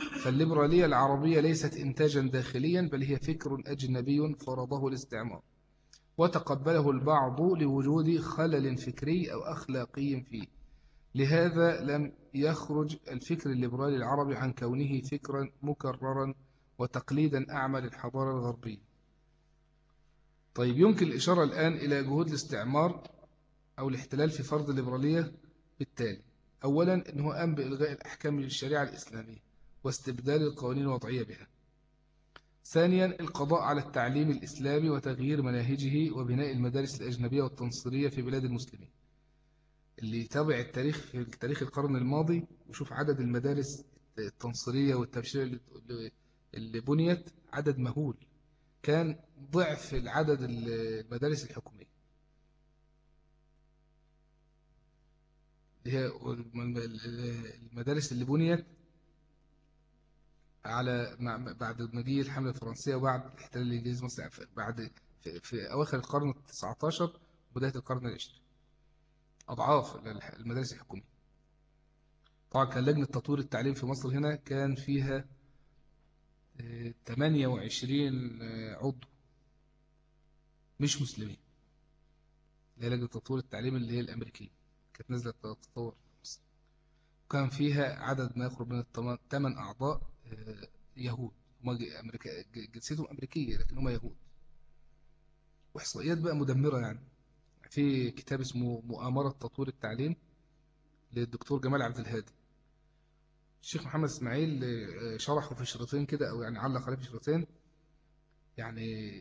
فالليبرالية العربية ليست إنتاجا داخليا بل هي فكر أجنبي فرضه الاستعمار. وتقبله البعض لوجود خلل فكري أو أخلاقي فيه. لهذا لم يخرج الفكر الليبرالي العربي عن كونه فكرا مكررا وتقليدا أعمى للحضارة الغربية. طيب يمكن الإشارة الآن إلى جهود الاستعمار أو الاحتلال في فرض الليبرالية بالتالي. أولا أنه قام بإلغاء الأحكام للشريعة الإسلامية. واستبدال القوانين الوضعية بها. ثانيا القضاء على التعليم الإسلامي وتغيير مناهجه وبناء المدارس الأجنبية والتنصيرية في بلاد المسلمين. اللي يتابع التاريخ في تاريخ القرن الماضي وشوف عدد المدارس التنصيرية والتبشير اللي بنيت عدد مهول. كان ضعف العدد المدارس الحكومية. هي المدارس اللي بنيت على بعد مجيء الحملة الفرنسية وبعد الاحتلال الإنجليزي مصر بعد في, في أواخر القرن ال19 وبداية القرن العشرين. أضعاف المدارس الحكومية. طبعا كان لجنة تطوير التعليم في مصر هنا كان فيها 28 آه، عضو. مش مسلمين. اللي هي لجنة تطوير التعليم اللي هي الأمريكية. كانت تطور في مصر. وكان فيها عدد ما يقرب من الثمان أعضاء. آه، يهود. هم أمريكا جنسيتهم أمريكية لكن هم يهود. وإحصائيات بقى مدمرة يعني. في كتاب اسمه مؤامرة تطوير التعليم للدكتور جمال عبد الهادي. الشيخ محمد إسماعيل آه، شرحه في شريطين كده أو يعني علق عليه في شريطين. يعني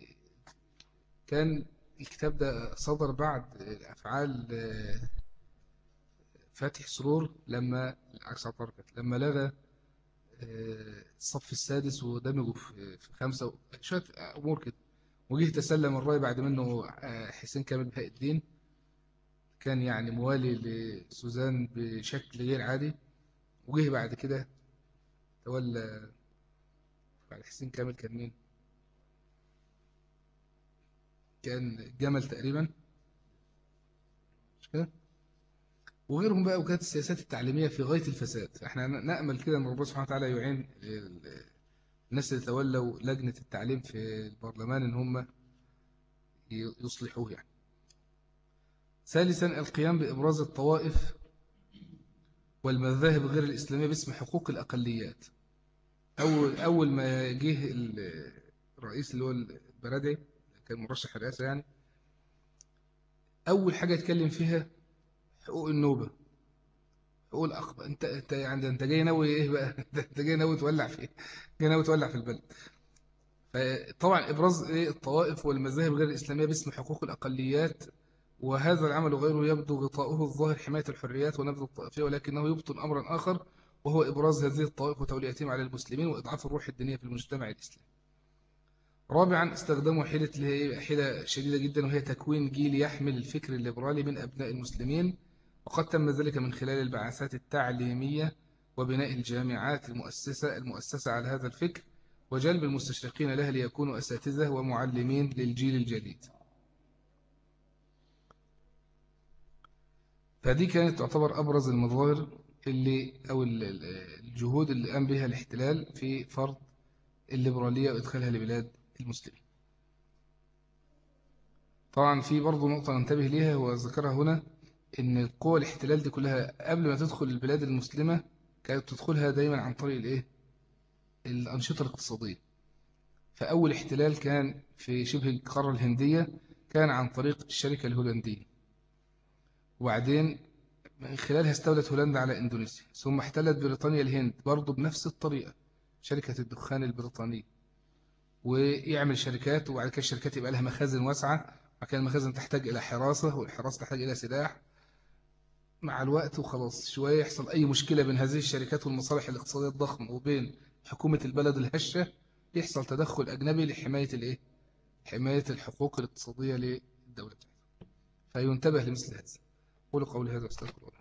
كان الكتاب ده صدر بعد أفعال آه، فاتح سرور لما عكس لما لغى الصف السادس ودمجه في خمسة شوية أمور كده. وجه تسلم الرأي بعد منه حسين كامل بهاء الدين. كان يعني موالي لسوزان بشكل غير عادي. وجه بعد كده تولى بعد حسين كامل كان مين؟ كان جمل تقريبا. مش كده؟ وغيرهم بقى وكانت السياسات التعليمية في غاية الفساد. إحنا نأمل كده إن ربنا سبحانه وتعالى يعين الناس اللي تولوا لجنة التعليم في البرلمان إن هم يصلحوه يعني. ثالثا القيام بإبراز الطوائف والمذاهب غير الإسلامية باسم حقوق الأقليات. أول, أول ما جه الرئيس اللي هو البرادعي كان مرشح الرئاسة يعني أول حاجة يتكلم فيها حقوق النوبة. حقوق الأخبة أنت أنت يعني أنت جاي ناوي إيه بقى؟ أنت جاي ناوي تولع في إيه؟ جاي ناوي تولع في البلد. فطبعا إبراز إيه؟ الطوائف والمذاهب غير الإسلامية باسم حقوق الأقليات وهذا العمل غيره يبدو غطاؤه الظاهر حماية الحريات ونبذ الطائفية ولكنه يبطن أمرا آخر وهو إبراز هذه الطوائف وتوليتهم على المسلمين وإضعاف الروح الدينية في المجتمع الإسلامي. رابعا استخدموا حيلة اللي حيلة شديدة جدا وهي تكوين جيل يحمل الفكر الليبرالي من أبناء المسلمين. وقد تم ذلك من خلال البعثات التعليمية وبناء الجامعات المؤسسة المؤسسة على هذا الفكر وجلب المستشرقين لها ليكونوا أساتذة ومعلمين للجيل الجديد. فدي كانت تعتبر أبرز المظاهر اللي أو الجهود اللي قام بها الاحتلال في فرض الليبرالية وإدخالها لبلاد المسلمين. طبعا في برضه نقطة ننتبه ليها وذكرها هنا. إن قوى الاحتلال دي كلها قبل ما تدخل البلاد المسلمة كانت تدخلها دايما عن طريق الإيه؟ الأنشطة الاقتصادية. فأول احتلال كان في شبه القارة الهندية كان عن طريق الشركة الهولندية. وبعدين من خلالها استولت هولندا على إندونيسيا. ثم احتلت بريطانيا الهند برضه بنفس الطريقة شركة الدخان البريطانية. ويعمل شركات وبعد كده الشركات يبقى لها مخازن واسعة وبعد المخازن تحتاج إلى حراسة والحراسة تحتاج إلى سلاح. مع الوقت وخلاص شوية يحصل أي مشكلة بين هذه الشركات والمصالح الاقتصادية الضخمة وبين حكومة البلد الهشة يحصل تدخل أجنبي لحماية الإيه؟ حماية الحقوق الاقتصادية للدولة فينتبه لمثل هذا. قولوا قولي هذا الله.